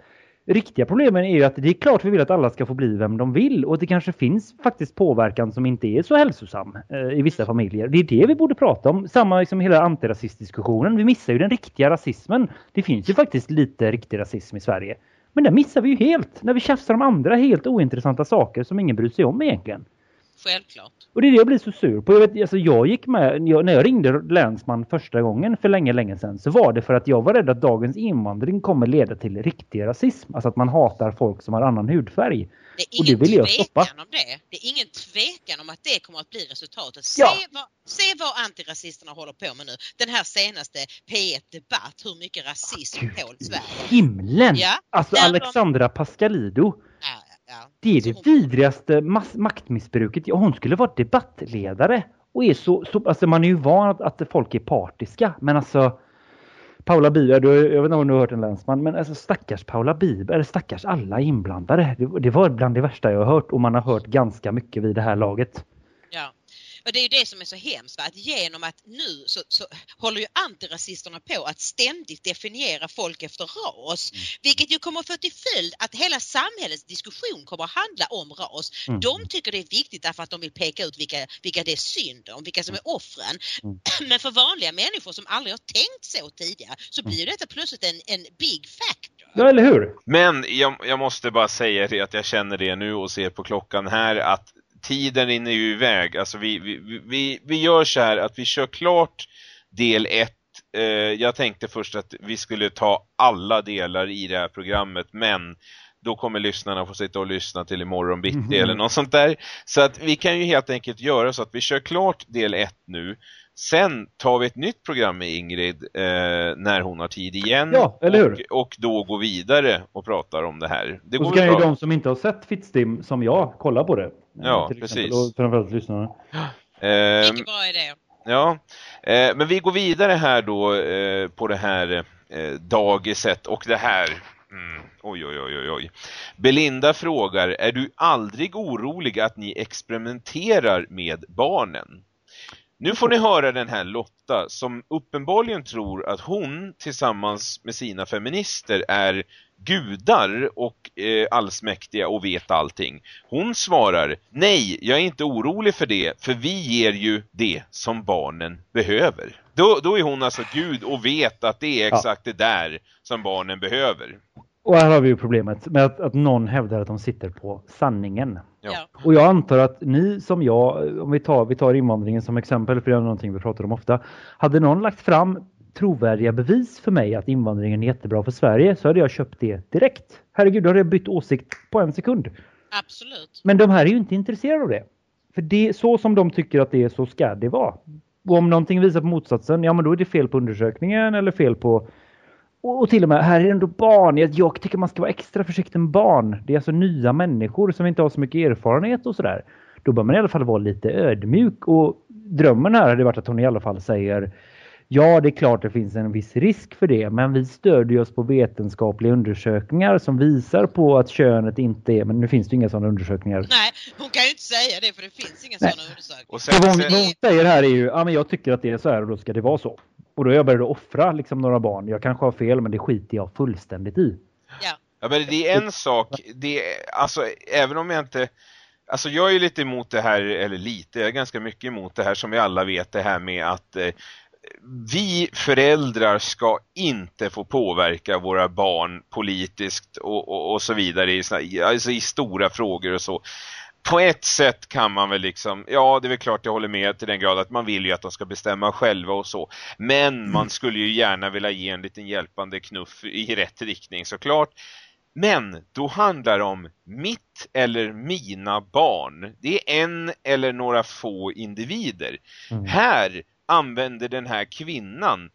riktiga problemen är ju att det är klart vi vill att alla ska få bli vem de vill och det kanske finns faktiskt påverkan som inte är så hälsosam eh, i vissa familjer. Det är det vi borde prata om. Samma liksom hela antirasistdiskussionen. Vi missar ju den riktiga rasismen. Det finns ju faktiskt lite riktig rasism i Sverige. Men det missar vi ju helt när vi tjafsar om andra helt ointressanta saker som ingen bryr sig om egentligen. Självklart. Och det är det jag blir så sur på. Jag, vet, alltså jag gick med, jag, när jag ringde länsman första gången för länge, länge sedan så var det för att jag var rädd att dagens invandring kommer leda till riktig rasism. Alltså att man hatar folk som har annan hudfärg. Det är Och ingen det vill jag tvekan stoppa. om det. Det är ingen tvekan om att det kommer att bli resultatet. Ja. Se, vad, se vad antirasisterna håller på med nu. Den här senaste P1 Debatt, hur mycket rasism tål Sverige. Himlen! Ja, Alltså där de- Alexandra Pascalido. Ja, ja. Det är det vidrigaste maktmissbruket. Ja, hon skulle vara debattledare. Och är så, så alltså man är ju van att, att folk är partiska. Men alltså Paula Biber, du, jag vet inte om du har hört en länsman, men alltså stackars Paula Biber, eller stackars alla inblandade. Det, det var bland det värsta jag har hört och man har hört ganska mycket vid det här laget. Och det är ju det som är så hemskt, va? att genom att nu så, så håller ju antirasisterna på att ständigt definiera folk efter ras. Mm. Vilket ju kommer att få till följd att hela samhällets diskussion kommer att handla om ras. Mm. De tycker det är viktigt därför att de vill peka ut vilka, vilka det är synd om, vilka som är offren. Mm. *clears throat* Men för vanliga människor som aldrig har tänkt så tidigare så blir ju detta plötsligt en, en big factor. Ja, eller hur? Men jag, jag måste bara säga det att jag känner det nu och ser på klockan här att tiden rinner ju iväg. Alltså vi, vi, vi, vi gör så här att vi kör klart del 1. Eh, jag tänkte först att vi skulle ta alla delar i det här programmet men då kommer lyssnarna få sitta och lyssna till imorgon bitti Mhm. eller något sånt där. Så att vi kan ju helt enkelt göra så att vi kör klart del 1 nu. Sen tar vi ett nytt program med Ingrid eh, när hon har tid igen. Ja, eller hur? Och, och då går vidare och pratar om det här. Det Och så kan ju de som inte har sett Fittstim som jag kolla på det. Ja, Till precis. exempel. Och framförallt lyssnarna. Ehm, Mycket bra idé. ja, eh, men vi går vidare här då eh, på det här eh, dagiset och det här. Mm, oj, oj, oj, oj. Belinda frågar, är du aldrig orolig att ni experimenterar med barnen? Nu får ni höra den här Lotta som uppenbarligen tror att hon tillsammans med sina feminister är gudar och eh, allsmäktiga och vet allting. Hon svarar, nej, jag är inte orolig för det, för vi ger ju det som barnen behöver. Då, då är hon alltså gud och vet att det är exakt det där som barnen behöver. Och här har vi ju problemet med att, att någon hävdar att de sitter på sanningen. Ja. Och jag antar att ni som jag, om vi tar, vi tar invandringen som exempel, för det är någonting vi pratar om ofta. Hade någon lagt fram trovärdiga bevis för mig att invandringen är jättebra för Sverige så hade jag köpt det direkt. Herregud, då hade jag bytt åsikt på en sekund. Absolut. Men de här är ju inte intresserade av det. För det, så som de tycker att det är så ska det vara. Och om någonting visar på motsatsen, ja men då är det fel på undersökningen eller fel på... Och, och till och med, här är det ändå barn. Jag, jag tycker man ska vara extra försiktig med barn. Det är alltså nya människor som inte har så mycket erfarenhet och sådär. Då bör man i alla fall vara lite ödmjuk. Och drömmen här hade varit att hon i alla fall säger Ja, det är klart det finns en viss risk för det, men vi stödjer oss på vetenskapliga undersökningar som visar på att könet inte är, men nu finns det inga sådana undersökningar. Nej, hon kan ju inte säga det för det finns inga Nej. sådana undersökningar. Och Så sen, vad hon, vad hon säger här är ju, ja men jag tycker att det är så här och då ska det vara så. Och då är jag beredd att offra liksom några barn. Jag kanske har fel men det skiter jag fullständigt i. Ja. Ja, men det är en sak, det är, alltså även om jag inte Alltså jag är lite emot det här, eller lite, jag är ganska mycket emot det här som vi alla vet det här med att eh, vi föräldrar ska inte få påverka våra barn politiskt och, och, och så vidare i, såna- alltså i stora frågor och så. På ett sätt kan man väl liksom, ja det är väl klart jag håller med till den grad att man vill ju att de ska bestämma själva och så. Men man skulle ju gärna vilja ge en liten hjälpande knuff i rätt riktning såklart. Men då handlar det om mitt eller mina barn. Det är en eller några få individer. Mm. Här använder den här kvinnan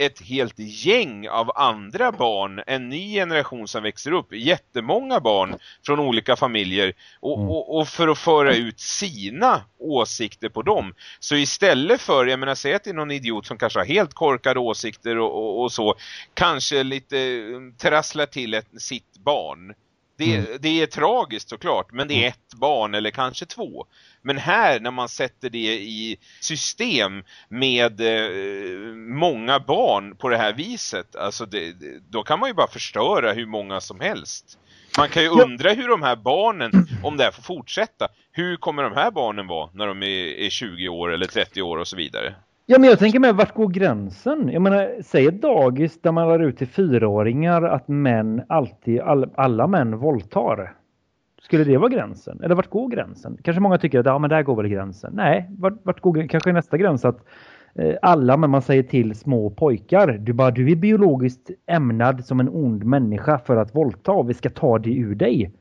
ett helt gäng av andra barn, en ny generation som växer upp, jättemånga barn från olika familjer och, Mm. och, och för att föra ut sina åsikter på dem. Så istället för, jag menar säg att det är någon idiot som kanske har helt korkade åsikter och, och, så, kanske lite um, trasslar till ett, sitt barn. Det, Mm. det är tragiskt såklart, men det är ett barn eller kanske två. Men här när man sätter det i system med eh, många barn på det här viset, alltså det, då kan man ju bara förstöra hur många som helst. Man kan ju undra hur de här barnen, om det här får fortsätta, hur kommer de här barnen vara när de är, är 20 år eller 30 år och så vidare? Ja men jag tänker med vart går gränsen? Jag menar, säg ett dagis där man lär ut till fyraåringar att män alltid, all, alla män våldtar. Skulle det vara gränsen? Eller vart går gränsen? Kanske många tycker att ja, men där går väl gränsen. Nej, vart, vart går kanske nästa gräns att eh, alla, men man säger till små pojkar. Du bara, du är biologiskt ämnad som en ond människa för att våldta och vi ska ta det ur dig.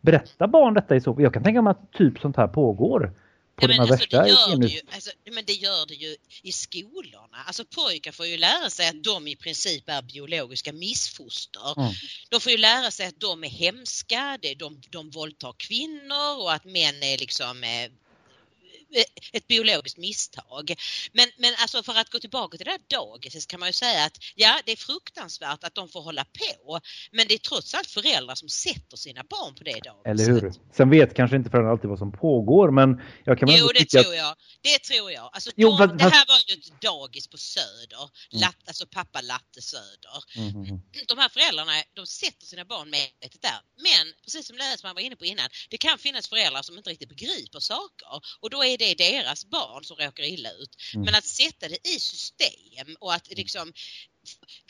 Berätta barn detta i så fall. Jag kan tänka mig att typ sånt här pågår på ja, de här alltså, värsta ju, alltså, Men det gör det ju i skolorna. Alltså pojkar får ju lära sig att de i princip är biologiska missfoster. Mm. De får ju lära sig att de är hemska, de, de våldtar kvinnor och att män är liksom eh, ett biologiskt misstag. Men, men alltså för att gå tillbaka till det där dagiset så kan man ju säga att ja, det är fruktansvärt att de får hålla på. Men det är trots allt föräldrar som sätter sina barn på det dagiset. Eller hur? Sen vet kanske inte föräldrarna alltid vad som pågår, men jag kan Jo, det tror jag. Det tror jag. Alltså, jo, de, fast, det här var ju ett dagis på Söder. Mm. Latt, alltså pappa Latte Söder. Mm, mm, mm. De här föräldrarna, de sätter sina barn med det där. Men precis som Läsman var inne på innan, det kan finnas föräldrar som inte riktigt begriper saker. Och då är det deras barn som råkar illa ut. Mm. Men att sätta det i system och att liksom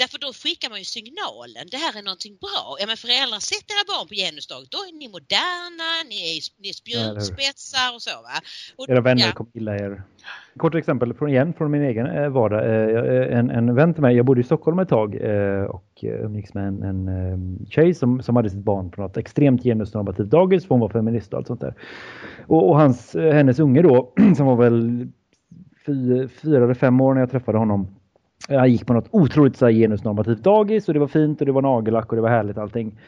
Därför då skickar man ju signalen, det här är någonting bra. Ja men föräldrar, sätt era barn på genusdagen, då är ni moderna, ni är, ni är spjutspetsar och så va. Och, era vänner ja. kommer gilla er. Kort exempel från, igen från min egen eh, vardag. Eh, en, en vän till mig, jag bodde i Stockholm ett tag eh, och umgicks med en, en tjej som, som hade sitt barn på något extremt genusnormativt dagis, för hon var feminist och allt sånt där. Och, och hans, hennes unge då, *clears throat* som var väl fyra eller fem år när jag träffade honom, han gick på något otroligt så här, genusnormativt dagis och det var fint och det var nagellack och det var härligt allting.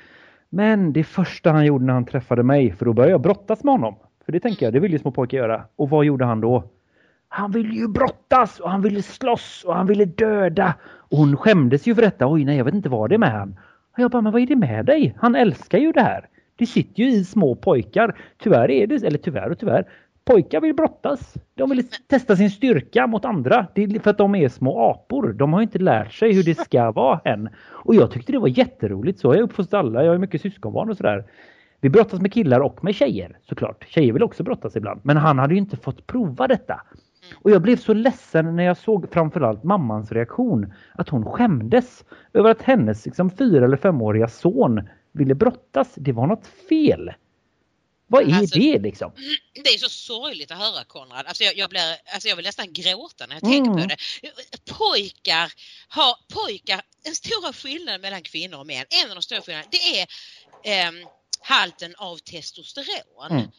Men det första han gjorde när han träffade mig, för då började jag brottas med honom. För det tänker jag, det vill ju små pojkar göra. Och vad gjorde han då? Han ville ju brottas och han ville slåss och han ville döda. Och hon skämdes ju för detta. Oj nej, jag vet inte vad det är med han. Och jag bara, men vad är det med dig? Han älskar ju det här. Det sitter ju i små pojkar. Tyvärr är det, eller tyvärr och tyvärr, Pojkar vill brottas. De vill testa sin styrka mot andra. Det är för att de är små apor. De har inte lärt sig hur det *laughs* ska vara än. Och jag tyckte det var jätteroligt. Så jag är uppfostrat alla. Jag har mycket syskonbarn och sådär. Vi brottas med killar och med tjejer såklart. Tjejer vill också brottas ibland. Men han hade ju inte fått prova detta. Och jag blev så ledsen när jag såg framförallt mammans reaktion. Att hon skämdes över att hennes liksom, fyra eller femåriga son ville brottas. Det var något fel. Vad är alltså, det liksom? Det är så sorgligt att höra Konrad. Alltså jag, jag, blir, alltså jag vill nästan gråta när jag mm. tänker på det. Pojkar har, pojkar, den stora skillnaden mellan kvinnor och män, en av de stora skillnaderna, det är eh, halten av testosteron. Mm.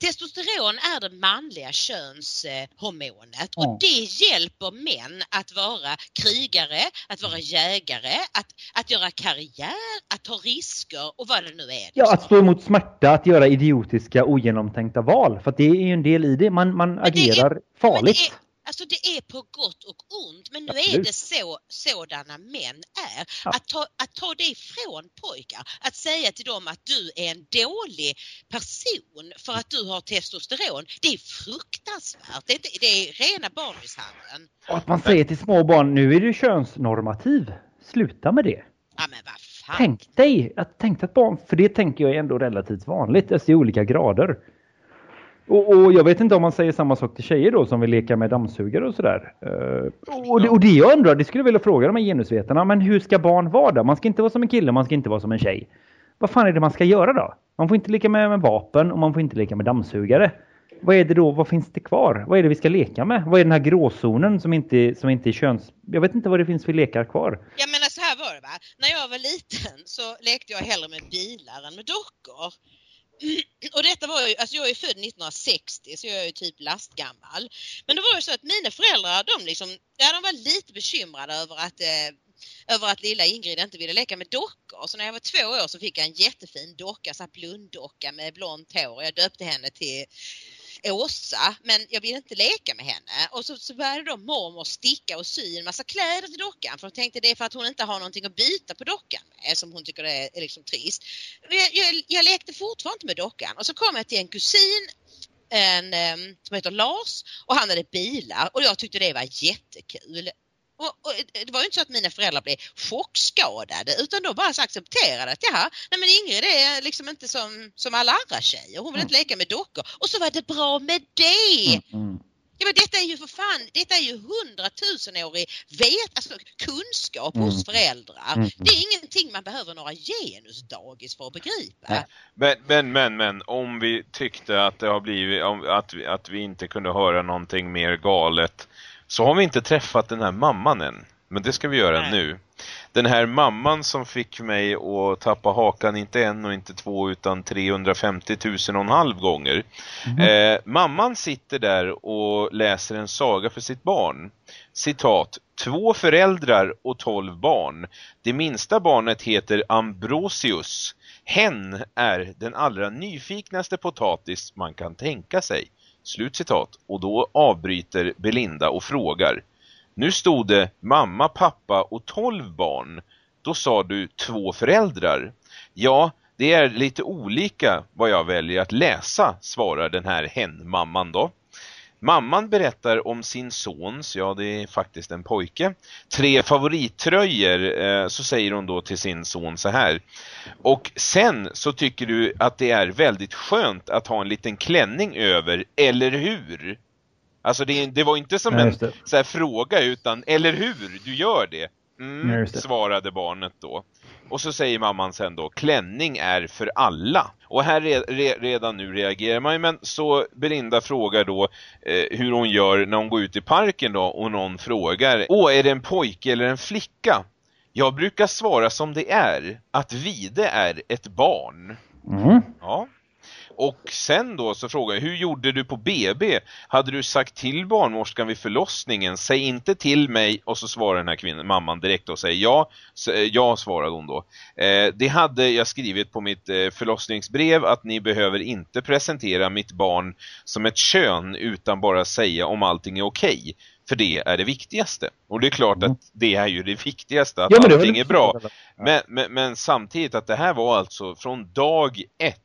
Testosteron är det manliga könshormonet och mm. det hjälper män att vara krigare, att vara jägare, att, att göra karriär, att ta risker och vad det nu är. Ja, att stå emot smärta, att göra idiotiska ogenomtänkta val. För det är ju en del i det. Man, man agerar är, farligt. Alltså det är på gott och ont men nu Absolut. är det så sådana män är. Ja. Att, ta, att ta det ifrån pojkar, att säga till dem att du är en dålig person för att du har testosteron, det är fruktansvärt. Det är, inte, det är rena barnmisshandeln. Och att man säger till små barn, nu är du könsnormativ. Sluta med det. Ja men vad fan. Tänk dig, att tänk att barn, för det tänker jag är ändå relativt vanligt, alltså i olika grader. Och, och, jag vet inte om man säger samma sak till tjejer då som vill leka med dammsugare och sådär. Uh, och, det, och det jag undrar, det skulle jag vilja fråga de här genusvetarna, men hur ska barn vara då? Man ska inte vara som en kille, man ska inte vara som en tjej. Vad fan är det man ska göra då? Man får inte leka med, med vapen och man får inte leka med dammsugare. Vad är det då, vad finns det kvar? Vad är det vi ska leka med? Vad är den här gråzonen som inte, som inte är köns... Jag vet inte vad det finns för lekar kvar. Ja men så här var det va. När jag var liten så lekte jag hellre med bilar än med dockor. *clears throat* Och detta var ju, alltså jag är född 1960 så jag är ju typ lastgammal. Men det var ju så att mina föräldrar de liksom, ja de var lite bekymrade över att eh, över att lilla Ingrid inte ville leka med dockor. Så när jag var två år så fick jag en jättefin docka, så här blunddocka med blont hår. Jag döpte henne till Åsa men jag ville inte leka med henne. Och så, så började då mormor sticka och sy en massa kläder till dockan för hon tänkte det är för att hon inte har någonting att byta på dockan med som hon tycker är, är liksom trist. Jag, jag, jag lekte fortfarande inte med dockan och så kom jag till en kusin en, som heter Lars och han hade bilar och jag tyckte det var jättekul. Och, och, det var ju inte så att mina föräldrar blev chockskadade utan de bara accepterade att jaha, nej men Ingrid är liksom inte som, som alla andra tjejer. Hon vill mm. inte leka med dockor. Och så var det bra med det! Mm, mm. Ja men detta är ju för fan, detta är ju hundratusenårig vet, alltså kunskap Mm. hos föräldrar. Mm. Det är ingenting man behöver några genusdagis för att begripa. Men, men, men, men, om vi tyckte att det har blivit, om, att, vi, att vi inte kunde höra någonting mer galet så har vi inte träffat den här mamman än. Men det ska vi göra Nej. nu. Den här mamman som fick mig att tappa hakan inte en och inte två utan 350 000 och en halv gånger. Eh, mamman sitter där och läser en saga för sitt barn. Citat. Två föräldrar och tolv barn. Det minsta barnet heter Ambrosius. Hen är den allra nyfiknaste potatis man kan tänka sig. Slutcitat. Och då avbryter Belinda och frågar. Nu stod det mamma, pappa och tolv barn. Då sa du två föräldrar. Ja, det är lite olika vad jag väljer att läsa, svarar den här hen-mamman då. Mamman berättar om sin sons, ja det är faktiskt en pojke, tre favorittröjor eh, så säger hon då till sin son så här. Och sen så tycker du att det är väldigt skönt att ha en liten klänning över, eller hur? Alltså det, det var inte som en så här, fråga utan, eller hur? Du gör det. Mm, Ja, svarade barnet då. Och så säger mamman sen då, klänning är för alla. Och här re, re, redan nu reagerar man ju, men så Belinda frågar då eh, hur hon gör när hon går ut i parken då och någon frågar, åh är det en pojke eller en flicka? Jag brukar svara som det är, att Vide är ett barn. Mm. Ja. Och sen då så frågar jag, hur gjorde du på BB? Hade du sagt till barnmorskan vid förlossningen, säg inte till mig, och så svarar den här kvinnan, mamman direkt och säger ja, ja svarade hon då. Eh, det hade jag skrivit på mitt eh, förlossningsbrev att ni behöver inte presentera mitt barn som ett kön utan bara säga om allting är okej. För det är det viktigaste. Och det är klart Mm. att det är ju det viktigaste, att Ja, allting är bra. Men, men, men samtidigt att det här var alltså från dag ett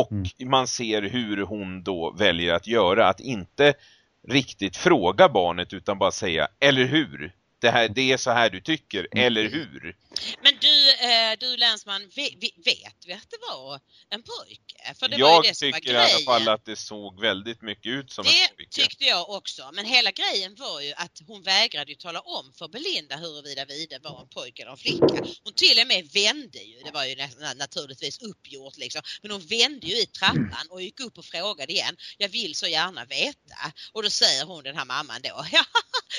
och Mm. man ser hur hon då väljer att göra, att inte riktigt fråga barnet utan bara säga, eller hur? Det, här, det är så här du tycker, Mm. eller hur? Men du, du länsman, vet, vet vi att det var en pojke? För det var jag ju det som var tycker i alla fall att det såg väldigt mycket ut som en Det pojke. tyckte jag också, men hela grejen var ju att hon vägrade ju tala om för Belinda huruvida Vide var en pojke eller en flicka. Hon till och med vände ju, det var ju naturligtvis uppgjort liksom, men hon vände ju i trappan och gick upp och frågade igen, jag vill så gärna veta. Och då säger hon den här mamman då, *laughs* ja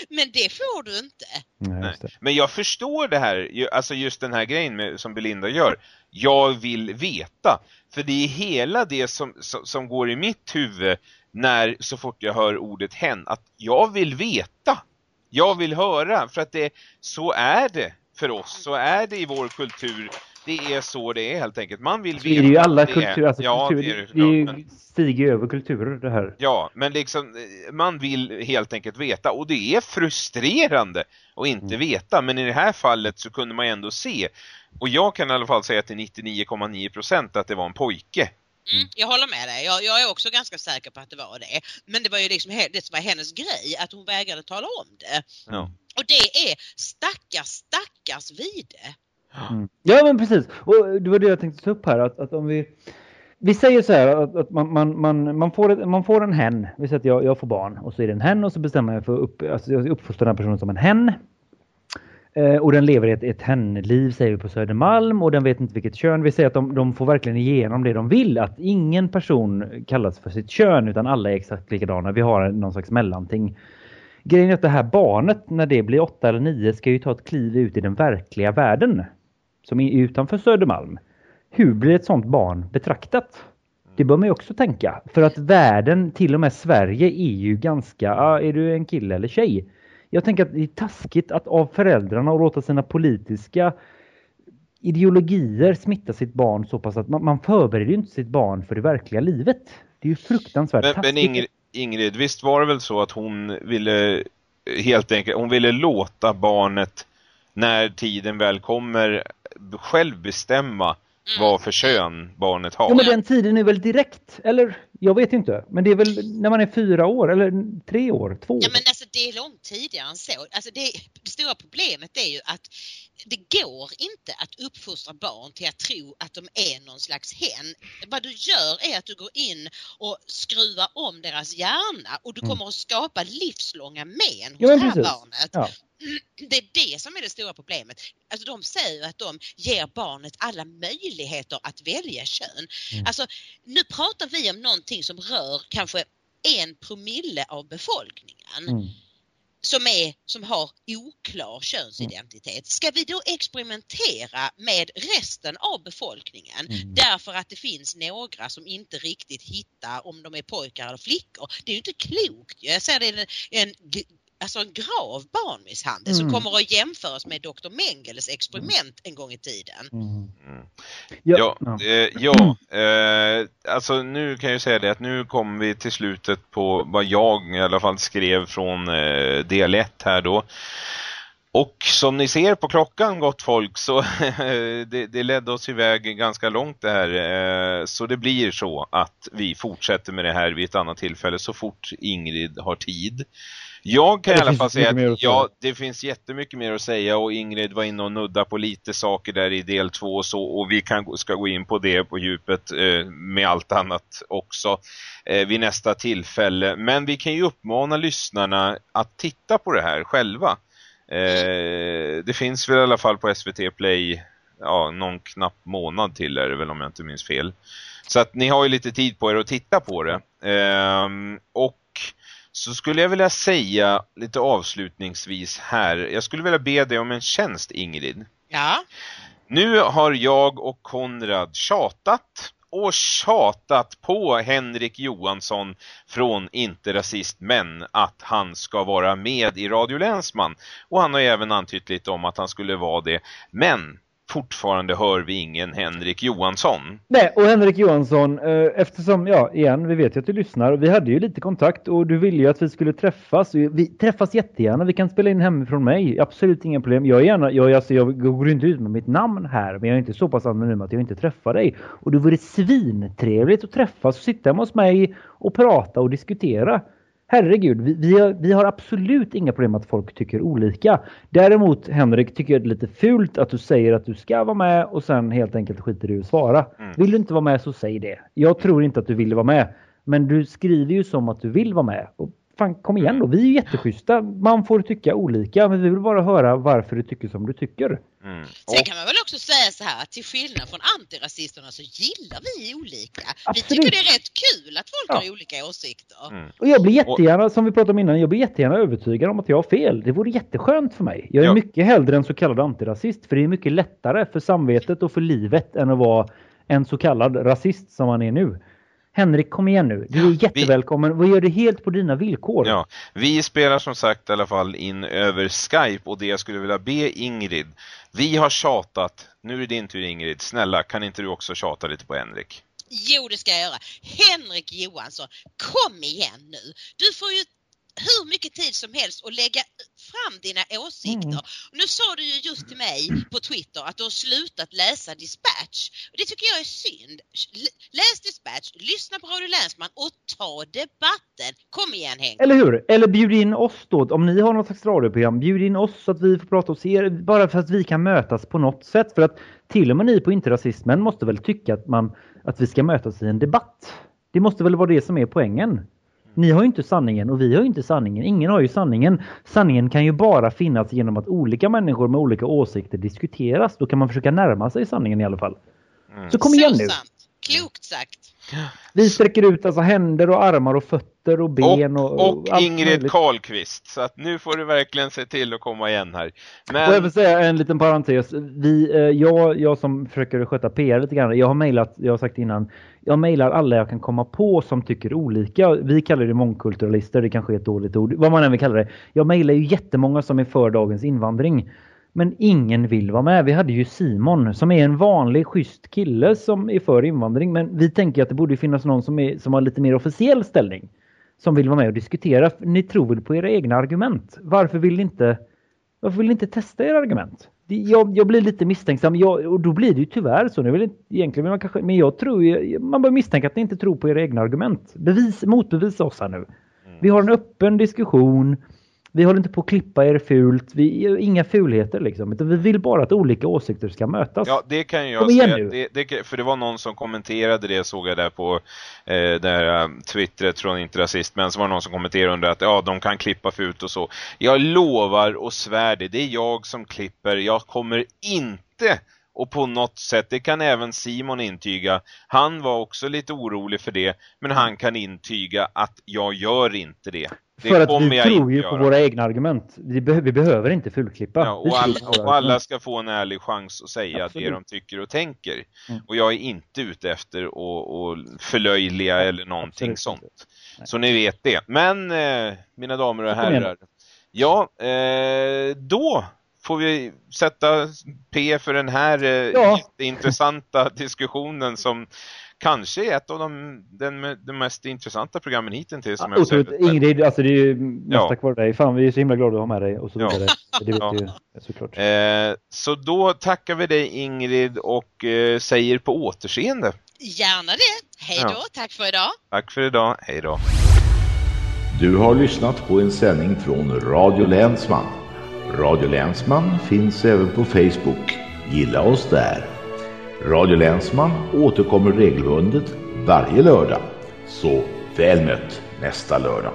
men det får du inte. Nej, det. Men jag förstår det här, alltså just den här grejen med, som Belinda gör. Jag vill veta. För det är hela det som, som, som går i mitt huvud när så fort jag hör ordet hen. Att jag vill veta. Jag vill höra. För att det, så är det för oss. Så är det i vår kultur. Det är så det är helt enkelt. Man vill veta. är det ju alla är. kulturer. Alltså, ja, kultur, det är det, men- stiger över kulturer det här. Ja, men liksom man vill helt enkelt veta och det är frustrerande att inte veta, men i det här fallet så kunde man ändå se och jag kan i alla fall säga till 99,9% att det var en pojke. Mm, jag håller med dig. Jag, jag är också ganska säker på att det var det. Men det var ju liksom det som var hennes grej, att hon vägrade tala om det. Ja. Och det är stackars, stackars Vide. Mm. Ja men precis. Och det var det jag tänkte ta upp här. Att, att om vi, vi säger så här att, att man, man, man, man, får ett, man får en hen. Vi säger att jag, jag får barn och så är det en hen och så bestämmer jag för att upp, alltså jag uppfostrar den här personen som en hen. Eh, och den lever ett, ett hennliv säger vi på Södermalm och den vet inte vilket kön. Vi säger att de, de får verkligen igenom det de vill. Att ingen person kallas för sitt kön utan alla är exakt likadana. Vi har någon slags mellanting. Grejen är att det här barnet när det blir åtta eller nio ska ju ta ett kliv ut i den verkliga världen. Som är utanför Södermalm. Hur blir ett sånt barn betraktat? Det bör man ju också tänka. För att världen, till och med Sverige, är ju ganska, ah, är du en kille eller tjej? Jag tänker att det är taskigt att av föräldrarna och låta sina politiska ideologier smitta sitt barn så pass att man, man förbereder ju inte sitt barn för det verkliga livet. Det är ju fruktansvärt Men, men. Ingrid, Ingrid, visst var det väl så att hon ville helt enkelt, hon ville låta barnet när tiden väl kommer själv bestämma vad för kön barnet har. Ja, men den tiden är väl direkt? Eller, jag vet inte. Men det är väl när man är fyra år eller tre år, två år? Ja men alltså det är långt tidigare än så. Alltså det, det stora problemet är ju att det går inte att uppfostra barn till att tro att de är någon slags hen. Vad du gör är att du går in och skruvar om deras hjärna och du Mm. kommer att skapa livslånga men hos Ja, men det här precis. barnet. Ja. Det är det som är det stora problemet. Alltså de säger att de ger barnet alla möjligheter att välja kön. Mm. Alltså nu pratar vi om någonting som rör kanske en promille av befolkningen Mm. som, är, som har oklar könsidentitet. Ska vi då experimentera med resten av befolkningen Mm. därför att det finns några som inte riktigt hittar om de är pojkar eller flickor? Det är ju inte klokt. Jag ser det är en, en, alltså en grav barnmisshandel som Mm. kommer att jämföras med Dr. Mengeles experiment en gång i tiden. Mm. Mm. Ja, Ja, eh, ja eh, alltså nu kan jag säga det att nu kommer vi till slutet på vad jag i alla fall skrev från eh, del 1 här då. Och som ni ser på klockan gott folk så *laughs* det, det ledde oss iväg ganska långt det här. Eh, så det blir så att vi fortsätter med det här vid ett annat tillfälle så fort Ingrid har tid. Jag kan i alla fall säga att ja, det finns jättemycket mer att säga och Ingrid var inne och nudda på lite saker där i del två och så och vi kan, ska gå in på det på djupet eh, med allt annat också eh, vid nästa tillfälle. Men vi kan ju uppmana lyssnarna att titta på det här själva. Eh, det finns väl i alla fall på SVT Play ja, någon knapp månad till är det väl om jag inte minns fel. Så att ni har ju lite tid på er att titta på det. Ehm, och så skulle jag vilja säga lite avslutningsvis här. Jag skulle vilja be dig om en tjänst Ingrid. Ja, Nu har jag och Konrad tjatat och tjatat på Henrik Johansson från Inte Rasist Men att han ska vara med i Radio Länsman. Och han har även antytt lite om att han skulle vara det. Men fortfarande hör vi ingen Henrik Johansson. Nej, och Henrik Johansson, eh, eftersom, ja, igen, vi vet ju att du lyssnar. Vi hade ju lite kontakt och du ville ju att vi skulle träffas. Vi träffas jättegärna. Vi kan spela in hemifrån mig. Absolut inga problem. Jag är gärna, jag, alltså, jag går inte ut med mitt namn här, men jag är inte så pass anonym att jag inte träffar dig. Och det vore svintrevligt att träffas och sitta hemma hos mig och prata och diskutera. Herregud, vi, vi, har, vi har absolut inga problem att folk tycker olika. Däremot, Henrik, tycker jag det är lite fult att du säger att du ska vara med och sen helt enkelt skiter i att svara. Mm. Vill du inte vara med så säg det. Jag tror inte att du vill vara med. Men du skriver ju som att du vill vara med. Och fan, kom igen då. Vi är ju jätteschyssta. Man får tycka olika, men vi vill bara höra varför du tycker som du tycker. Mm. Sen kan man väl också säga så här att till skillnad från antirasisterna så gillar vi olika. Vi Absolut. tycker det är rätt kul att folk Ja. har olika åsikter. mm. Och jag blir jättegärna, som vi pratade om innan, jag blir jättegärna övertygad om att jag har fel. Det vore jätteskönt för mig. Jag är Ja. mycket hellre en så kallad antirasist, för det är mycket lättare för samvetet och för livet än att vara en så kallad rasist som man är nu. Henrik, kom igen nu. Du är vi- jättevälkommen. Vad gör det helt på dina villkor? Ja, vi spelar som sagt i alla fall in över Skype och det jag skulle vilja be Ingrid. Vi har tjatat, nu är det din tur Ingrid. Snälla, kan inte du också tjata lite på Henrik? Jo, det ska jag göra. Henrik Johansson, kom igen nu. Du får ju hur mycket tid som helst att lägga fram dina åsikter. Mm. Nu sa du ju just till mig på Twitter att du har slutat läsa Dispatch. Och det tycker jag är synd. Läs Dispatch, lyssna på Radio Länsman och ta debatten. Kom igen Henrik. Eller hur? Eller bjud in oss då. Om ni har något slags radioprogram, bjud in oss så att vi får prata hos er. Bara för att vi kan mötas på något sätt. För att till och med ni på Inte Rasismen måste väl tycka att, man, att vi ska mötas i en debatt. Det måste väl vara det som är poängen. Ni har ju inte sanningen och vi har ju inte sanningen. Ingen har ju sanningen. Sanningen kan ju bara finnas genom att olika människor med olika åsikter diskuteras. Då kan man försöka närma sig sanningen i alla fall. Mm. Så kom igen nu. sant. Klokt sagt. Vi sträcker ut alltså händer och armar och fötter och ben och, Och, och allt Ingrid. Karlqvist. Så att nu får du verkligen se till att komma igen här. Och jag vill Men, säga en liten parentes. Vi, eh, jag, jag som försöker sköta PR lite grann. Jag har mejlat, jag har sagt innan. Jag mejlar alla jag kan komma på som tycker olika. Vi kallar det mångkulturalister. Det kanske är ett dåligt ord. Vad man än vill kalla det. Jag mejlar ju jättemånga som är för dagens invandring. Men ingen vill vara med. Vi hade ju Simon som är en vanlig schysst kille som är för invandring. Men vi tänker att det borde finnas någon som, är, som har lite mer officiell ställning. Som vill vara med och diskutera. Ni tror väl på era egna argument? Varför vill ni inte varför vill ni inte testa era argument? jag, jag blir lite misstänksam jag, och då blir det ju tyvärr så. Nu vill inte, egentligen man kanske, men jag tror man bör misstänka att ni inte tror på era egna argument. Bevis, motbevisa oss här nu. Mm. Vi har en öppen diskussion. Vi håller inte på att klippa er fult. Vi, inga fulheter liksom. Utan vi vill bara att olika åsikter ska mötas. Ja, det kan jag säga. Det, det, för det var någon som kommenterade det, såg jag där på eh, där, um, twittret från Inte Rasist. Men så var det någon som kommenterade under att ja, de kan klippa fult och så. Jag lovar och svär det. Det är jag som klipper. Jag kommer inte och på något sätt, det kan även Simon intyga. Han var också lite orolig för det, men han kan intyga att jag gör inte det. Det för att vi tror ju på våra egna argument. Vi, be vi behöver inte fullklippa. Ja, och, alla, och alla ska få en ärlig chans att säga Absolut. det de tycker och tänker. Mm. Och jag är inte ute efter att förlöjliga eller någonting Absolut. sånt. Nej. Så ni vet det. Men, eh, mina damer och herrar. Ja, eh, då får vi sätta P för den här eh, ja. intressanta *laughs* diskussionen som kanske är ett av de, den, de mest intressanta programmen hittills. Som ja, jag Ingrid, alltså det är ju mesta ja. kvar dig. Fan, vi är så himla glada att ha med dig och så vidare. Ja. Det vet ja. ju såklart. Eh, så då tackar vi dig Ingrid och eh, säger på återseende. Gärna det. Hej då, ja. tack för idag. Tack för idag, hej då. Du har lyssnat på en sändning från Radio Länsman. Radio Länsman finns även på Facebook. Gilla oss där. Radio Länsman återkommer regelbundet varje lördag. Så väl mött nästa lördag.